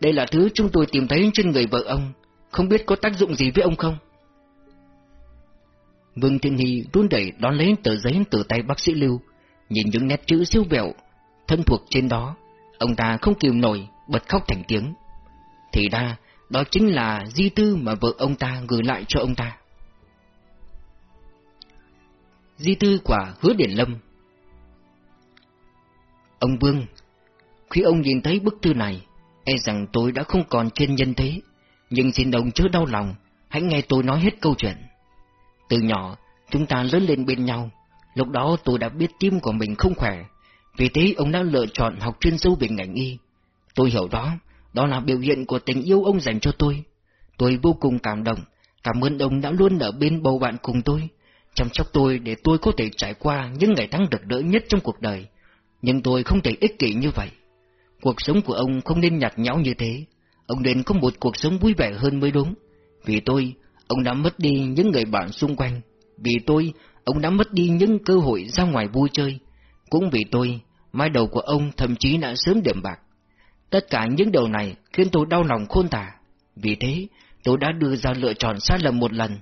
Đây là thứ chúng tôi tìm thấy trên người vợ ông, không biết có tác dụng gì với ông không? Vương Thiên Hy run đẩy đón lấy tờ giấy từ tay bác sĩ Lưu, nhìn những nét chữ siêu vẹo, thân thuộc trên đó, ông ta không kìm nổi, bật khóc thành tiếng. Thì ra, đó chính là di tư mà vợ ông ta gửi lại cho ông ta. Di tư quả hứa điển lâm Ông Vương, khi ông nhìn thấy bức thư này, e rằng tôi đã không còn trên nhân thế, nhưng xin ông chớ đau lòng, hãy nghe tôi nói hết câu chuyện. Từ nhỏ, chúng ta lớn lên bên nhau, lúc đó tôi đã biết tim của mình không khỏe, vì thế ông đã lựa chọn học chuyên sâu về ngành y. Tôi hiểu đó, đó là biểu hiện của tình yêu ông dành cho tôi. Tôi vô cùng cảm động, cảm ơn ông đã luôn ở bên bầu bạn cùng tôi, chăm sóc tôi để tôi có thể trải qua những ngày tháng rực rỡ nhất trong cuộc đời. Nhưng tôi không thể ích kỷ như vậy. Cuộc sống của ông không nên nhạt nhẽo như thế. Ông nên có một cuộc sống vui vẻ hơn mới đúng. Vì tôi, ông đã mất đi những người bạn xung quanh. Vì tôi, ông đã mất đi những cơ hội ra ngoài vui chơi. Cũng vì tôi, mái đầu của ông thậm chí đã sớm điểm bạc. Tất cả những điều này khiến tôi đau lòng khôn tả. Vì thế, tôi đã đưa ra lựa chọn sai lầm một lần.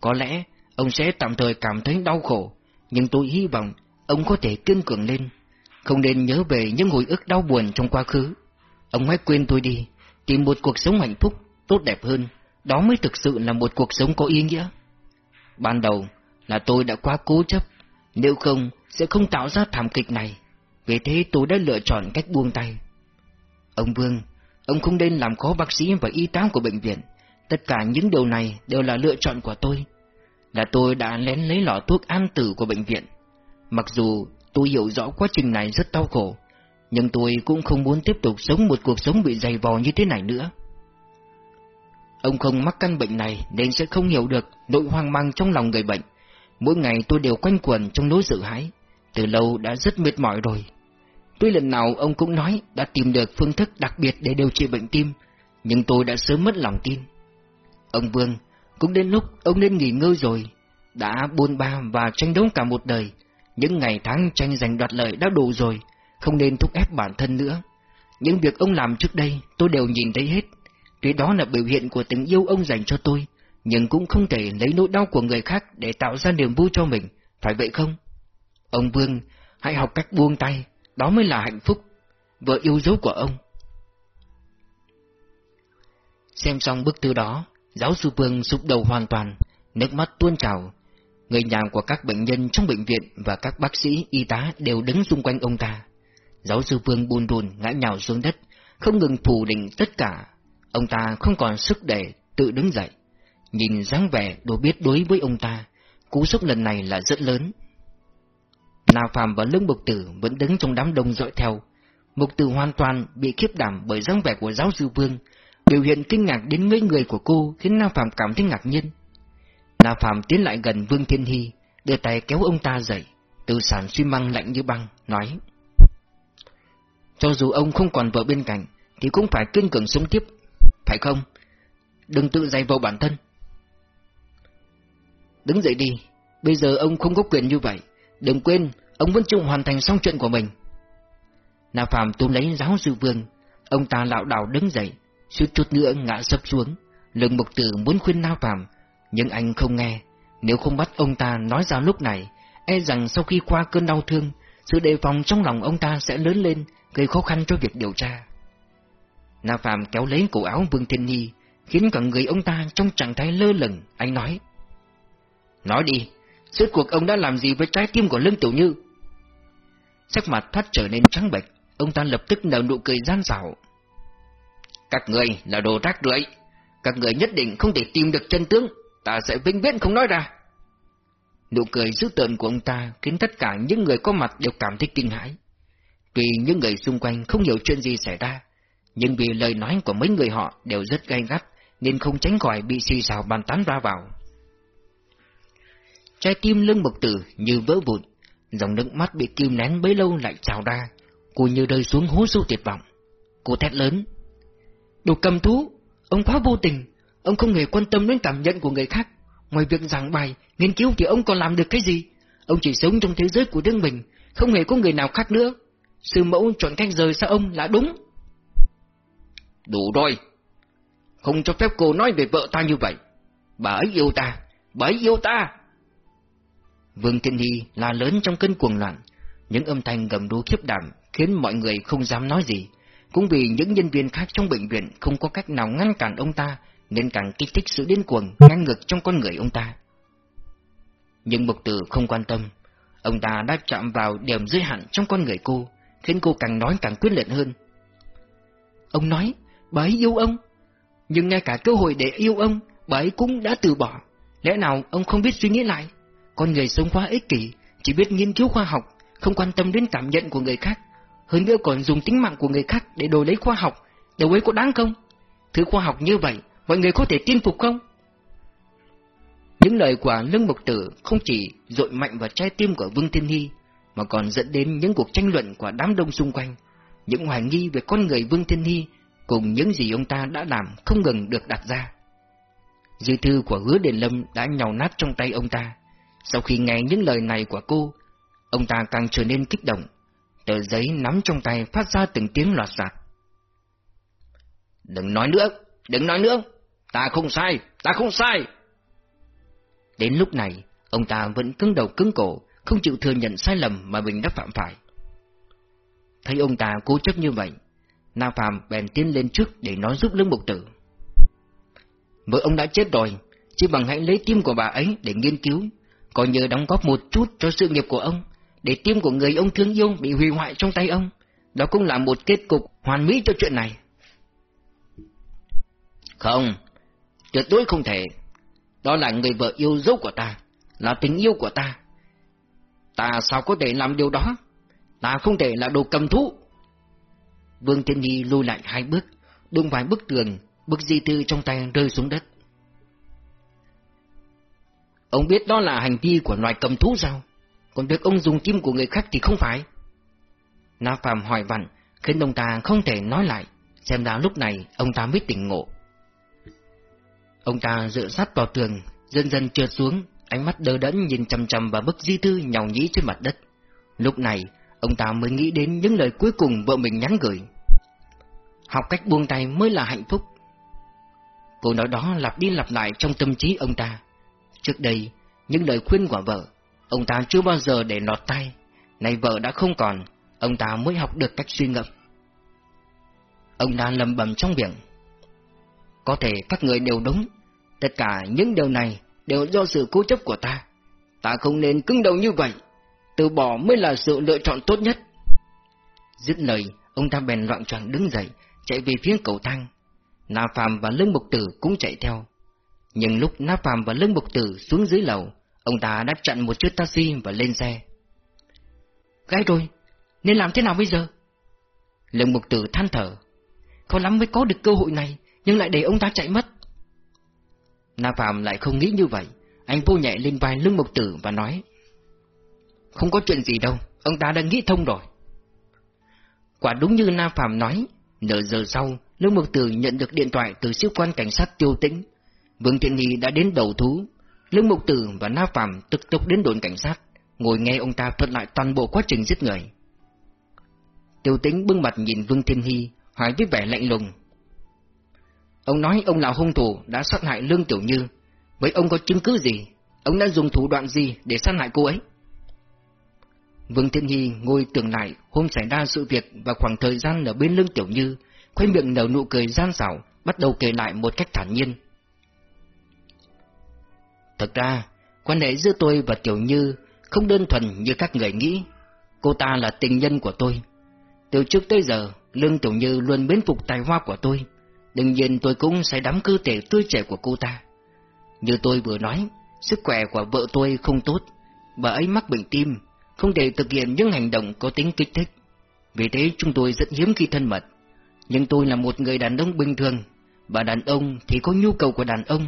Có lẽ, ông sẽ tạm thời cảm thấy đau khổ, nhưng tôi hy vọng ông có thể kiên cường lên, không nên nhớ về những hồi ức đau buồn trong quá khứ. Ông hãy quên tôi đi, tìm một cuộc sống hạnh phúc, tốt đẹp hơn, đó mới thực sự là một cuộc sống có ý nghĩa. Ban đầu là tôi đã quá cố chấp, Nếu không, sẽ không tạo ra thảm kịch này. Vì thế tôi đã lựa chọn cách buông tay. Ông Vương, ông không nên làm khó bác sĩ và y tá của bệnh viện. Tất cả những điều này đều là lựa chọn của tôi. Là tôi đã lén lấy lọ thuốc an tử của bệnh viện. Mặc dù tôi hiểu rõ quá trình này rất đau khổ, nhưng tôi cũng không muốn tiếp tục sống một cuộc sống bị dày vò như thế này nữa. Ông không mắc căn bệnh này nên sẽ không hiểu được nỗi hoang mang trong lòng người bệnh. Mỗi ngày tôi đều quanh quẩn trong nỗi sợ hãi, từ lâu đã rất mệt mỏi rồi. Tuy lần nào ông cũng nói đã tìm được phương thức đặc biệt để điều trị bệnh tim, nhưng tôi đã sớm mất lòng tin. Ông Vương, cũng đến lúc ông nên nghỉ ngơi rồi, đã buôn ba và tranh đấu cả một đời, những ngày tháng tranh giành đoạt lợi đã đủ rồi, không nên thúc ép bản thân nữa. Những việc ông làm trước đây tôi đều nhìn thấy hết, tuy đó là biểu hiện của tình yêu ông dành cho tôi, nhưng cũng không thể lấy nỗi đau của người khác để tạo ra niềm vui cho mình, phải vậy không? Ông Vương, hãy học cách buông tay, đó mới là hạnh phúc, vợ yêu dấu của ông. Xem xong bức thư đó, giáo sư Vương sụp đầu hoàn toàn, nước mắt tuôn trào. Người nhà của các bệnh nhân trong bệnh viện và các bác sĩ, y tá đều đứng xung quanh ông ta. Giáo sư Vương buồn rùn ngã nhào xuống đất, không ngừng phủ định tất cả. Ông ta không còn sức để tự đứng dậy. Nhìn dáng vẻ đồ biết đối với ông ta, cú sốc lần này là rất lớn. Nào Phạm và Lương Mục Tử vẫn đứng trong đám đông dõi theo. Mục Tử hoàn toàn bị khiếp đảm bởi dáng vẻ của giáo sư Vương, biểu hiện kinh ngạc đến ngây người của cô khiến Nào Phạm cảm thấy ngạc nhiên. Nào Phạm tiến lại gần Vương Thiên Hy, đưa tay kéo ông ta dậy, từ sản xi măng lạnh như băng, nói. Cho dù ông không còn vợ bên cạnh, thì cũng phải kiên cường sống tiếp, phải không? Đừng tự dày vào bản thân. Đứng dậy đi, bây giờ ông không có quyền như vậy, đừng quên, ông vẫn chưa hoàn thành xong chuyện của mình. Na Phạm túm lấy giáo sư vương, ông ta lảo đảo đứng dậy, suýt chút nữa ngã sấp xuống. Lương Mục Tử muốn khuyên Na Phạm, nhưng anh không nghe. Nếu không bắt ông ta nói ra lúc này, e rằng sau khi qua cơn đau thương, sự đề phòng trong lòng ông ta sẽ lớn lên, gây khó khăn cho việc điều tra. Na Phạm kéo lấy cổ áo Vương Thiên Nhi, khiến cả người ông ta trong trạng thái lơ lửng, anh nói. Nói đi, suốt cuộc ông đã làm gì với trái tim của Lương Tiểu Như? Sắc mặt thoát trở nên trắng bệch, ông ta lập tức nở nụ cười gian xảo. Các người là đồ rác rưởi, các người nhất định không thể tìm được chân tướng, ta sẽ vĩnh viễn không nói ra. Nụ cười dữ tợn của ông ta khiến tất cả những người có mặt đều cảm thấy kinh hãi. Tuy những người xung quanh không hiểu chuyện gì xảy ra, nhưng vì lời nói của mấy người họ đều rất gay gắt, nên không tránh khỏi bị xì xào bàn tán ra vào. Trái tim lưng bực tử như vỡ vụn, dòng nước mắt bị kim nén bấy lâu lại trào ra, cô như rơi xuống hố sâu tuyệt vọng. Cô thét lớn. Đồ cầm thú, ông quá vô tình, ông không hề quan tâm đến cảm nhận của người khác. Ngoài việc giảng bài, nghiên cứu thì ông còn làm được cái gì? Ông chỉ sống trong thế giới của riêng mình, không hề có người nào khác nữa. Sư mẫu chọn cách rời xa ông là đúng. Đủ rồi. Không cho phép cô nói về vợ ta như vậy. Bà ấy yêu ta, bà ấy yêu ta. Vương Thiên Hy la lớn trong cơn cuồng loạn, những âm thanh gầm rú khiếp đảm khiến mọi người không dám nói gì, cũng vì những nhân viên khác trong bệnh viện không có cách nào ngăn cản ông ta, nên càng kích thích sự điên cuồng ngang ngược trong con người ông ta. Nhưng Mục Tử không quan tâm, ông ta đã chạm vào điểm giới hạn trong con người cô, khiến cô càng nói càng quyết liệt hơn. Ông nói, bà ấy yêu ông, nhưng ngay cả cơ hội để yêu ông, bà ấy cũng đã từ bỏ. Lẽ nào ông không biết suy nghĩ lại? Con người sống quá ích kỷ, chỉ biết nghiên cứu khoa học, không quan tâm đến cảm nhận của người khác. Hơn nữa còn dùng tính mạng của người khác để đổi lấy khoa học, điều ấy có đáng không? Thứ khoa học như vậy, mọi người có thể tin phục không? Những lời của Lương Mộc Tử không chỉ dội mạnh vào trái tim của Vương Thiên Hy, mà còn dẫn đến những cuộc tranh luận của đám đông xung quanh. Những hoài nghi về con người Vương Thiên Hy cùng những gì ông ta đã làm không ngừng được đặt ra. Dư thư của hứa Đền Lâm đã nhào nát trong tay ông ta. Sau khi nghe những lời này của cô, ông ta càng trở nên kích động. Tờ giấy nắm trong tay phát ra từng tiếng loạt sạt. Đừng nói nữa, đừng nói nữa, ta không sai, ta không sai. Đến lúc này, ông ta vẫn cứng đầu cứng cổ, không chịu thừa nhận sai lầm mà mình đã phạm phải. Thấy ông ta cố chấp như vậy, Na Phạm bèn tiến lên trước để nói giúp Lương Mục Tử. Vợ ông đã chết rồi, chỉ bằng hãy lấy tim của bà ấy để nghiên cứu, coi như đóng góp một chút cho sự nghiệp của ông, để tim của người ông thương yêu bị hủy hoại trong tay ông. Đó cũng là một kết cục hoàn mỹ cho chuyện này. Không, tuyệt đối không thể. Đó là người vợ yêu dấu của ta, là tình yêu của ta. Ta sao có thể làm điều đó? Ta không thể là đồ cầm thú. Vương Thiên Nhi lùi lại hai bước, đụng phải bức tường, bức di tư trong tay rơi xuống đất. Ông biết đó là hành vi của loài cầm thú sao? Còn việc ông dùng kim của người khác thì không phải. Na Phạm hỏi vặn, khiến ông ta không thể nói lại, xem ra lúc này ông ta mới tỉnh ngộ. Ông ta dựa sát vào tường, dần dần trượt xuống, ánh mắt đờ đẫn nhìn chằm chằm vào bức di thư nhào nhĩ trên mặt đất. Lúc này, ông ta mới nghĩ đến những lời cuối cùng vợ mình nhắn gửi. Học cách buông tay mới là hạnh phúc. Câu nói đó lặp đi lặp lại trong tâm trí ông ta. Trước đây, những lời khuyên của vợ, ông ta chưa bao giờ để lọt tay. Nay vợ đã không còn, ông ta mới học được cách suy ngẫm. Ông ta lầm bầm trong miệng. Có thể các người đều đúng, tất cả những điều này đều do sự cố chấp của ta. Ta không nên cứng đầu như vậy, từ bỏ mới là sự lựa chọn tốt nhất. Dứt lời, ông ta bèn loạn choạng đứng dậy, chạy về phía cầu thang. Na Phạm và Lương Mục Tử cũng chạy theo. Nhưng lúc Na Phạm và Lương Mục Tử xuống dưới lầu, ông ta đã chặn một chiếc taxi và lên xe. Gái rồi, nên làm thế nào bây giờ? Lương Mục Tử than thở. Khó lắm mới có được cơ hội này, nhưng lại để ông ta chạy mất. Na Phạm lại không nghĩ như vậy, anh vô nhẹ lên vai lưng Mộc Tử và nói. Không có chuyện gì đâu, ông ta đã nghĩ thông rồi. Quả đúng như Na Phạm nói, nửa giờ sau, lưng Mộc Tử nhận được điện thoại từ sĩ quan cảnh sát tiêu tĩnh. Vương Thiện Nhi đã đến đầu thú. lưng Mộc Tử và Na Phạm tức tốc đến đồn cảnh sát, ngồi nghe ông ta thuật lại toàn bộ quá trình giết người. Tiêu tĩnh bưng mặt nhìn Vương Thiên Hy, hỏi với vẻ lạnh lùng. Ông nói ông là hung thủ đã sát hại Lương Tiểu Như. Vậy ông có chứng cứ gì? Ông đã dùng thủ đoạn gì để sát hại cô ấy? Vương Thiên nhi ngồi tưởng lại hôm xảy ra sự việc và khoảng thời gian ở bên Lương Tiểu Như, khoe miệng nở nụ cười gian xảo, bắt đầu kể lại một cách thản nhiên. Thật ra, quan hệ giữa tôi và Tiểu Như không đơn thuần như các người nghĩ. Cô ta là tình nhân của tôi. Từ trước tới giờ, Lương Tiểu Như luôn mến phục tài hoa của tôi. Đương nhiên tôi cũng sẽ đắm cơ thể tươi trẻ của cô ta. Như tôi vừa nói, sức khỏe của vợ tôi không tốt. Bà ấy mắc bệnh tim, không thể thực hiện những hành động có tính kích thích. Vì thế chúng tôi rất hiếm khi thân mật. Nhưng tôi là một người đàn ông bình thường, và đàn ông thì có nhu cầu của đàn ông.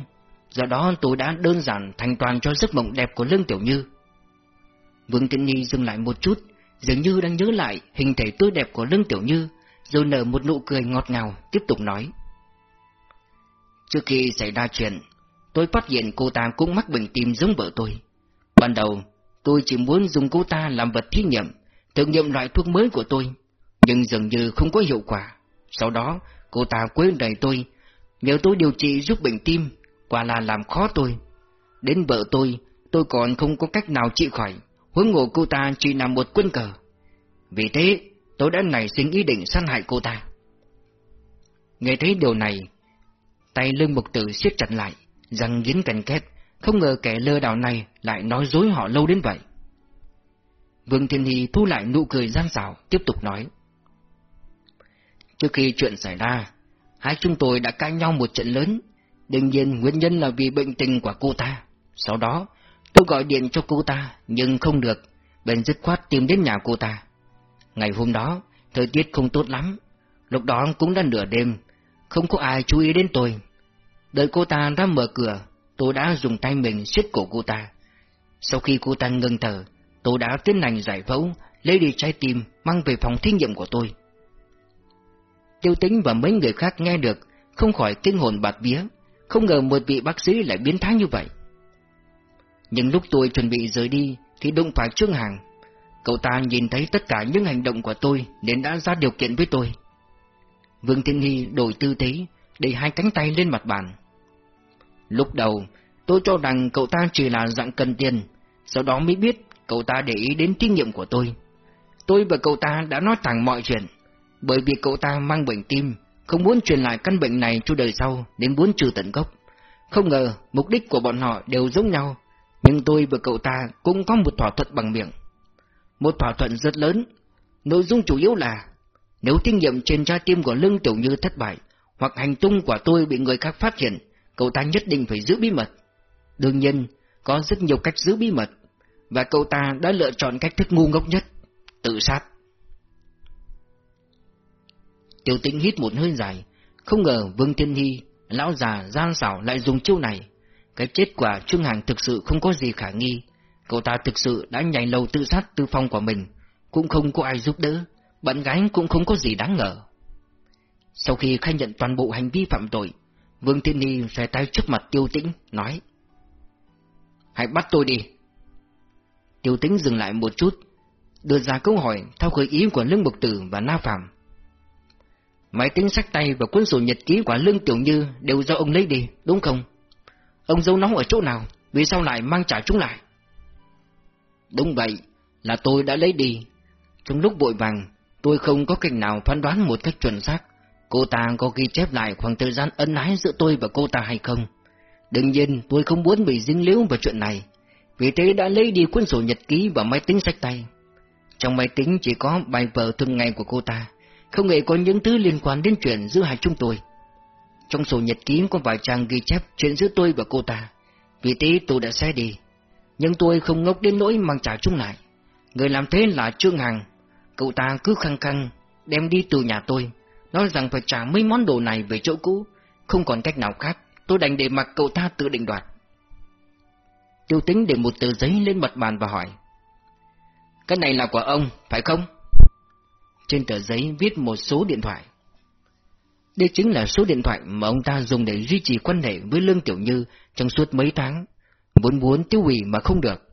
Do đó tôi đã đơn giản thành toàn cho giấc mộng đẹp của Lương Tiểu Như. Vương Tiễn Nhi dừng lại một chút, dường như đang nhớ lại hình thể tươi đẹp của Lương Tiểu Như, rồi nở một nụ cười ngọt ngào, tiếp tục nói. Trước khi xảy ra chuyện, tôi phát hiện cô ta cũng mắc bệnh tim giống vợ tôi. Ban đầu, tôi chỉ muốn dùng cô ta làm vật thí nghiệm, thử nghiệm loại thuốc mới của tôi, nhưng dường như không có hiệu quả. Sau đó, cô ta quên đầy tôi, nhờ tôi điều trị giúp bệnh tim, quả là làm khó tôi. Đến vợ tôi, tôi còn không có cách nào trị khỏi, huống ngộ cô ta chỉ là một quân cờ. Vì thế, tôi đã nảy sinh ý định săn hại cô ta. Nghe thấy điều này, tay lương mục tử siết chặt lại, răng nghiến cành két, không ngờ kẻ lơ đảo này lại nói dối họ lâu đến vậy. Vương Thiên Hy thu lại nụ cười gian xảo, tiếp tục nói. Trước khi chuyện xảy ra, hai chúng tôi đã cãi nhau một trận lớn, đương nhiên nguyên nhân là vì bệnh tình của cô ta. Sau đó, tôi gọi điện cho cô ta, nhưng không được, bèn dứt khoát tìm đến nhà cô ta. Ngày hôm đó, thời tiết không tốt lắm, lúc đó cũng đã nửa đêm, không có ai chú ý đến tôi. Đợi cô ta ra mở cửa, tôi đã dùng tay mình siết cổ cô ta. Sau khi cô ta ngừng thở, tôi đã tiến hành giải phẫu, lấy đi trái tim, mang về phòng thí nghiệm của tôi. Tiêu tính và mấy người khác nghe được, không khỏi kinh hồn bạt vía, không ngờ một vị bác sĩ lại biến thái như vậy. Nhưng lúc tôi chuẩn bị rời đi, thì đụng phải Trương Hàng. Cậu ta nhìn thấy tất cả những hành động của tôi nên đã ra điều kiện với tôi. Vương Thiên Hy đổi tư thế, để hai cánh tay lên mặt bàn. Lúc đầu, tôi cho rằng cậu ta chỉ là dạng cần tiền, sau đó mới biết cậu ta để ý đến kinh nghiệm của tôi. Tôi và cậu ta đã nói thẳng mọi chuyện, bởi vì cậu ta mang bệnh tim, không muốn truyền lại căn bệnh này cho đời sau, đến muốn trừ tận gốc. Không ngờ, mục đích của bọn họ đều giống nhau, Nhưng tôi và cậu ta cũng có một thỏa thuận bằng miệng. Một thỏa thuận rất lớn. Nội dung chủ yếu là, nếu thí nghiệm trên trái tim của Lương Tiểu Như thất bại, hoặc hành tung của tôi bị người khác phát hiện, cậu ta nhất định phải giữ bí mật. Đương nhiên, có rất nhiều cách giữ bí mật, và cậu ta đã lựa chọn cách thức ngu ngốc nhất, tự sát. Tiểu tĩnh hít một hơi dài, không ngờ Vương Thiên Hy, lão già gian xảo lại dùng chiêu này. Cái chết của Trương Hàng thực sự không có gì khả nghi, cậu ta thực sự đã nhảy lầu tự sát tư phong của mình, cũng không có ai giúp đỡ, bạn gái cũng không có gì đáng ngờ. Sau khi khai nhận toàn bộ hành vi phạm tội, Vương Thiên Ni xòe tay trước mặt Tiêu Tĩnh, nói Hãy bắt tôi đi. Tiêu Tĩnh dừng lại một chút, đưa ra câu hỏi theo khởi ý của Lương Bục Tử và Na Phạm. Máy tính sách tay và cuốn sổ nhật ký của Lương Tiểu Như đều do ông lấy đi, đúng không? Ông giấu nó ở chỗ nào, vì sao lại mang trả chúng lại? Đúng vậy, là tôi đã lấy đi. Trong lúc vội vàng, tôi không có cách nào phán đoán một cách chuẩn xác cô ta có ghi chép lại khoảng thời gian ân ái giữa tôi và cô ta hay không. Đương nhiên tôi không muốn bị dính líu vào chuyện này, vì thế đã lấy đi cuốn sổ nhật ký và máy tính sách tay. Trong máy tính chỉ có bài vở thường ngày của cô ta, không hề có những thứ liên quan đến chuyện giữa hai chúng tôi. Trong sổ nhật ký có vài trang ghi chép chuyện giữa tôi và cô ta, vì thế tôi đã xe đi. Nhưng tôi không ngốc đến nỗi mang trả chúng lại. Người làm thế là Trương Hằng, cậu ta cứ khăng khăng đem đi từ nhà tôi, nói rằng phải trả mấy món đồ này về chỗ cũ, không còn cách nào khác, tôi đành để mặc cậu ta tự định đoạt. Tiêu tính để một tờ giấy lên mặt bàn và hỏi. Cái này là của ông, phải không? Trên tờ giấy viết một số điện thoại. Đây chính là số điện thoại mà ông ta dùng để duy trì quan hệ với Lương Tiểu Như trong suốt mấy tháng, muốn muốn tiêu hủy mà không được.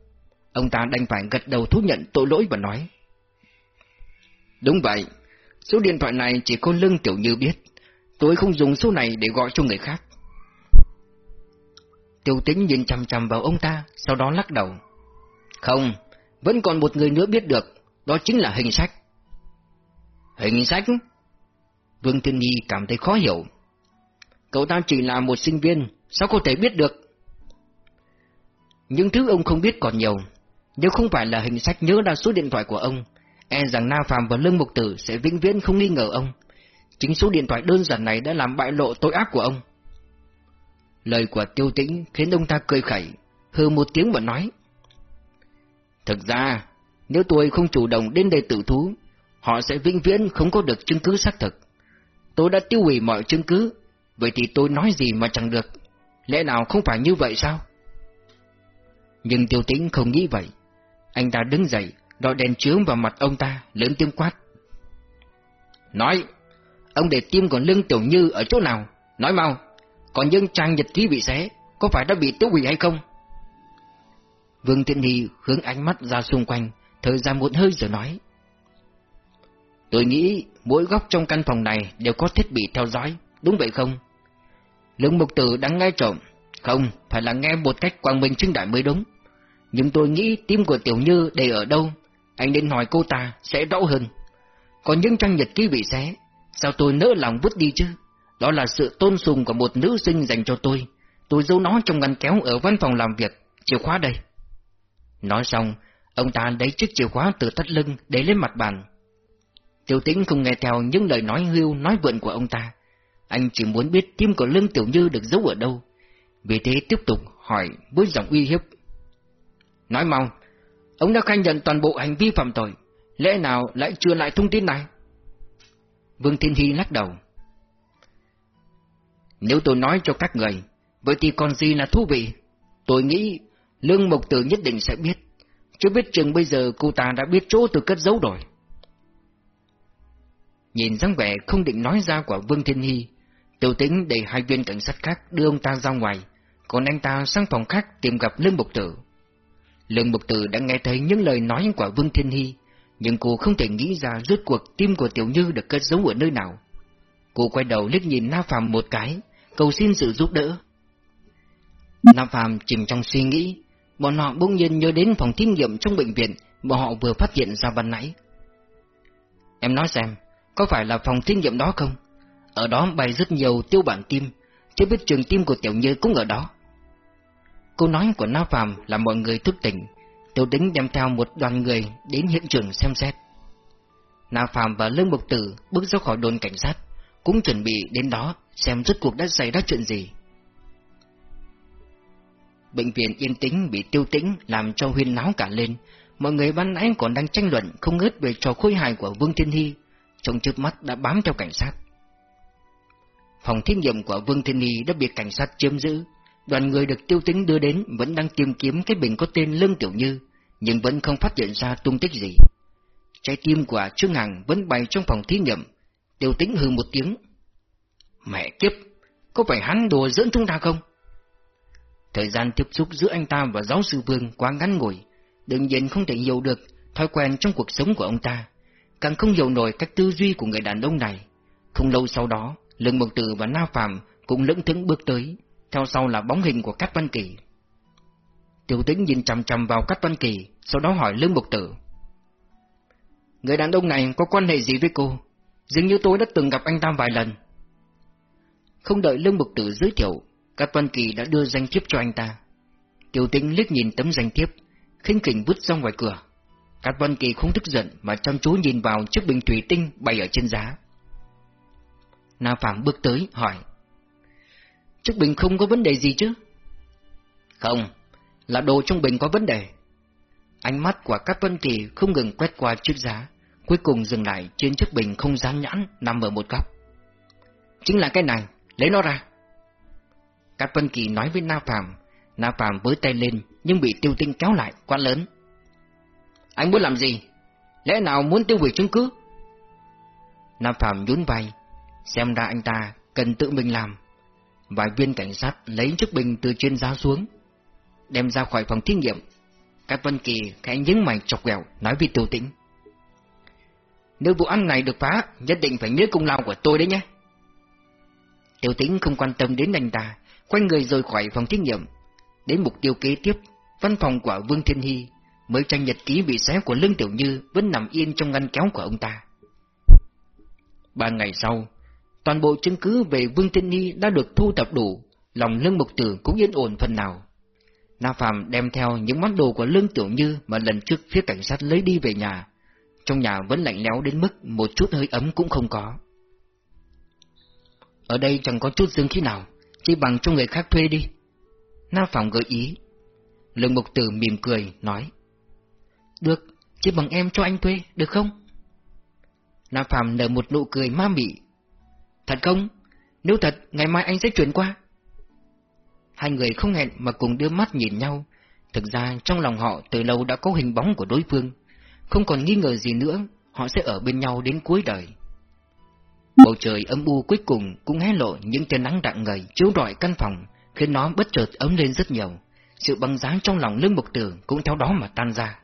Ông ta đành phải gật đầu thú nhận tội lỗi và nói. Đúng vậy, số điện thoại này chỉ có Lương Tiểu Như biết, tôi không dùng số này để gọi cho người khác. Tiêu tính nhìn chằm chằm vào ông ta, sau đó lắc đầu. Không, vẫn còn một người nữa biết được, đó chính là hình sách. Hình sách? Vương Thiên Nhi cảm thấy khó hiểu. Cậu ta chỉ là một sinh viên, sao có thể biết được? Những thứ ông không biết còn nhiều. Nếu không phải là hình sách nhớ ra số điện thoại của ông, e rằng Na Phạm và Lương Mục Tử sẽ vĩnh viễn không nghi ngờ ông. Chính số điện thoại đơn giản này đã làm bại lộ tội ác của ông. Lời của tiêu tĩnh khiến ông ta cười khẩy, hư một tiếng và nói. Thực ra, nếu tôi không chủ động đến đây tự thú, họ sẽ vĩnh viễn không có được chứng cứ xác thực. Tôi đã tiêu hủy mọi chứng cứ, vậy thì tôi nói gì mà chẳng được. Lẽ nào không phải như vậy sao? Nhưng tiêu tĩnh không nghĩ vậy. Anh ta đứng dậy, đòi đèn chiếu vào mặt ông ta, lớn tiếng quát. Nói, ông để tim của lưng tiểu như ở chỗ nào? Nói mau, còn những trang nhật ký bị xé, có phải đã bị tiêu hủy hay không? Vương Thiện Nhi hướng ánh mắt ra xung quanh, thời gian một hơi rồi nói. Tôi nghĩ mỗi góc trong căn phòng này đều có thiết bị theo dõi, đúng vậy không? Lương Mục Tử đang nghe trộm, không, phải là nghe một cách quang minh chứng đại mới đúng. Nhưng tôi nghĩ tim của Tiểu Như để ở đâu, anh nên hỏi cô ta sẽ rõ hơn. Còn những trang nhật ký bị xé, sao tôi nỡ lòng vứt đi chứ? Đó là sự tôn sùng của một nữ sinh dành cho tôi. Tôi giấu nó trong ngăn kéo ở văn phòng làm việc, chìa khóa đây. Nói xong, ông ta lấy chiếc chìa khóa từ thắt lưng để lên mặt bàn. Tiểu tĩnh không nghe theo những lời nói hưu nói vượn của ông ta. Anh chỉ muốn biết tim của lưng tiểu như được giấu ở đâu. Vì thế tiếp tục hỏi với giọng uy hiếp. Nói mau, ông đã khai nhận toàn bộ hành vi phạm tội, lẽ nào lại chưa lại thông tin này? Vương Thiên Hy lắc đầu. Nếu tôi nói cho các người, vậy thì còn gì là thú vị? Tôi nghĩ Lương Mộc Tử nhất định sẽ biết. Chứ biết chừng bây giờ cô ta đã biết chỗ tôi cất giấu rồi. Nhìn dáng vẻ không định nói ra của Vương Thiên Hy, tiểu tính để hai viên cảnh sát khác đưa ông ta ra ngoài, còn anh ta sang phòng khác tìm gặp Lương Mộc Tử. Lương Mục Tử đã nghe thấy những lời nói của Vương Thiên Hy, nhưng cô không thể nghĩ ra rốt cuộc tim của Tiểu Như được cất giấu ở nơi nào. Cô quay đầu liếc nhìn Na Phạm một cái, cầu xin sự giúp đỡ. Nam Phạm chìm trong suy nghĩ, bọn họ bỗng nhiên nhớ đến phòng thí nghiệm trong bệnh viện mà họ vừa phát hiện ra ban nãy. Em nói xem, có phải là phòng thí nghiệm đó không? Ở đó bày rất nhiều tiêu bản tim, chứ biết trường tim của Tiểu Như cũng ở đó câu nói của Na Phạm là mọi người thức tỉnh, Tiểu Tính đem theo một đoàn người đến hiện trường xem xét. Na Phạm và Lương Mục Tử bước ra khỏi đồn cảnh sát, cũng chuẩn bị đến đó xem rốt cuộc đã xảy ra chuyện gì. Bệnh viện yên tĩnh bị tiêu tĩnh làm cho huyên náo cả lên, mọi người ban nãy còn đang tranh luận không ngớt về trò khôi hài của Vương Thiên Hy, trong chớp mắt đã bám theo cảnh sát. Phòng thí nghiệm của Vương Thiên Hy đã bị cảnh sát chiếm giữ, đoàn người được tiêu tính đưa đến vẫn đang tìm kiếm cái bình có tên Lương Tiểu Như, nhưng vẫn không phát hiện ra tung tích gì. Trái tim của Trương Hằng vẫn bay trong phòng thí nghiệm, tiêu tính hừ một tiếng. Mẹ kiếp, có phải hắn đùa dẫn chúng ta không? Thời gian tiếp xúc giữa anh ta và giáo sư Vương quá ngắn ngủi, đương nhiên không thể hiểu được thói quen trong cuộc sống của ông ta, càng không hiểu nổi cách tư duy của người đàn ông này. Không lâu sau đó, Lương Mộc Tử và Na Phạm cũng lững thững bước tới, theo sau là bóng hình của Cát Văn Kỳ. Tiểu tĩnh nhìn chằm chằm vào Cát Văn Kỳ, sau đó hỏi Lương Mộc Tử. Người đàn ông này có quan hệ gì với cô? Dường như tôi đã từng gặp anh ta vài lần. Không đợi Lương Mộc Tử giới thiệu, Cát Văn Kỳ đã đưa danh thiếp cho anh ta. Tiểu tĩnh liếc nhìn tấm danh thiếp, khinh khỉnh vứt ra ngoài cửa. Cát Văn Kỳ không tức giận mà chăm chú nhìn vào chiếc bình thủy tinh bày ở trên giá. Na Phạm bước tới, hỏi. Chiếc bình không có vấn đề gì chứ? Không, là đồ trong bình có vấn đề. Ánh mắt của các vân Kỳ không ngừng quét qua chiếc giá, cuối cùng dừng lại trên chiếc bình không dán nhãn nằm ở một góc. Chính là cái này, lấy nó ra. Các vân Kỳ nói với Na Phạm, Na Phạm với tay lên nhưng bị tiêu tinh kéo lại, quá lớn. Anh muốn làm gì? Lẽ nào muốn tiêu hủy chứng cứ? Na Phạm nhún vai, xem ra anh ta cần tự mình làm. Vài viên cảnh sát lấy chiếc bình từ trên giá xuống, đem ra khỏi phòng thí nghiệm. các Văn Kỳ khẽ nhướng mày chọc ghẹo nói với tiêu tĩnh. Nếu vụ án này được phá, nhất định phải nhớ công lao của tôi đấy nhé. Tiêu tĩnh không quan tâm đến anh ta, quay người rời khỏi phòng thí nghiệm. Đến mục tiêu kế tiếp, văn phòng của Vương Thiên Hy, mới tranh nhật ký bị xé của Lương Tiểu Như vẫn nằm yên trong ngăn kéo của ông ta. Ba ngày sau, toàn bộ chứng cứ về Vương Thiên nhi đã được thu thập đủ, lòng Lương Mục Tử cũng yên ổn phần nào. Na Phạm đem theo những món đồ của Lương Tiểu Như mà lần trước phía cảnh sát lấy đi về nhà. Trong nhà vẫn lạnh lẽo đến mức một chút hơi ấm cũng không có. Ở đây chẳng có chút dương khí nào, chỉ bằng cho người khác thuê đi. Na Phạm gợi ý. Lương Mục Tử mỉm cười, nói. Được, chỉ bằng em cho anh thuê, được không? Na Phạm nở một nụ cười ma mị. Thật không? Nếu thật, ngày mai anh sẽ chuyển qua. Hai người không hẹn mà cùng đưa mắt nhìn nhau. Thực ra trong lòng họ từ lâu đã có hình bóng của đối phương. Không còn nghi ngờ gì nữa, họ sẽ ở bên nhau đến cuối đời. Bầu trời âm u cuối cùng cũng hé lộ những tia nắng đặng ngời chiếu rọi căn phòng, khiến nó bất chợt ấm lên rất nhiều. Sự băng giá trong lòng lưng mục tử cũng theo đó mà tan ra.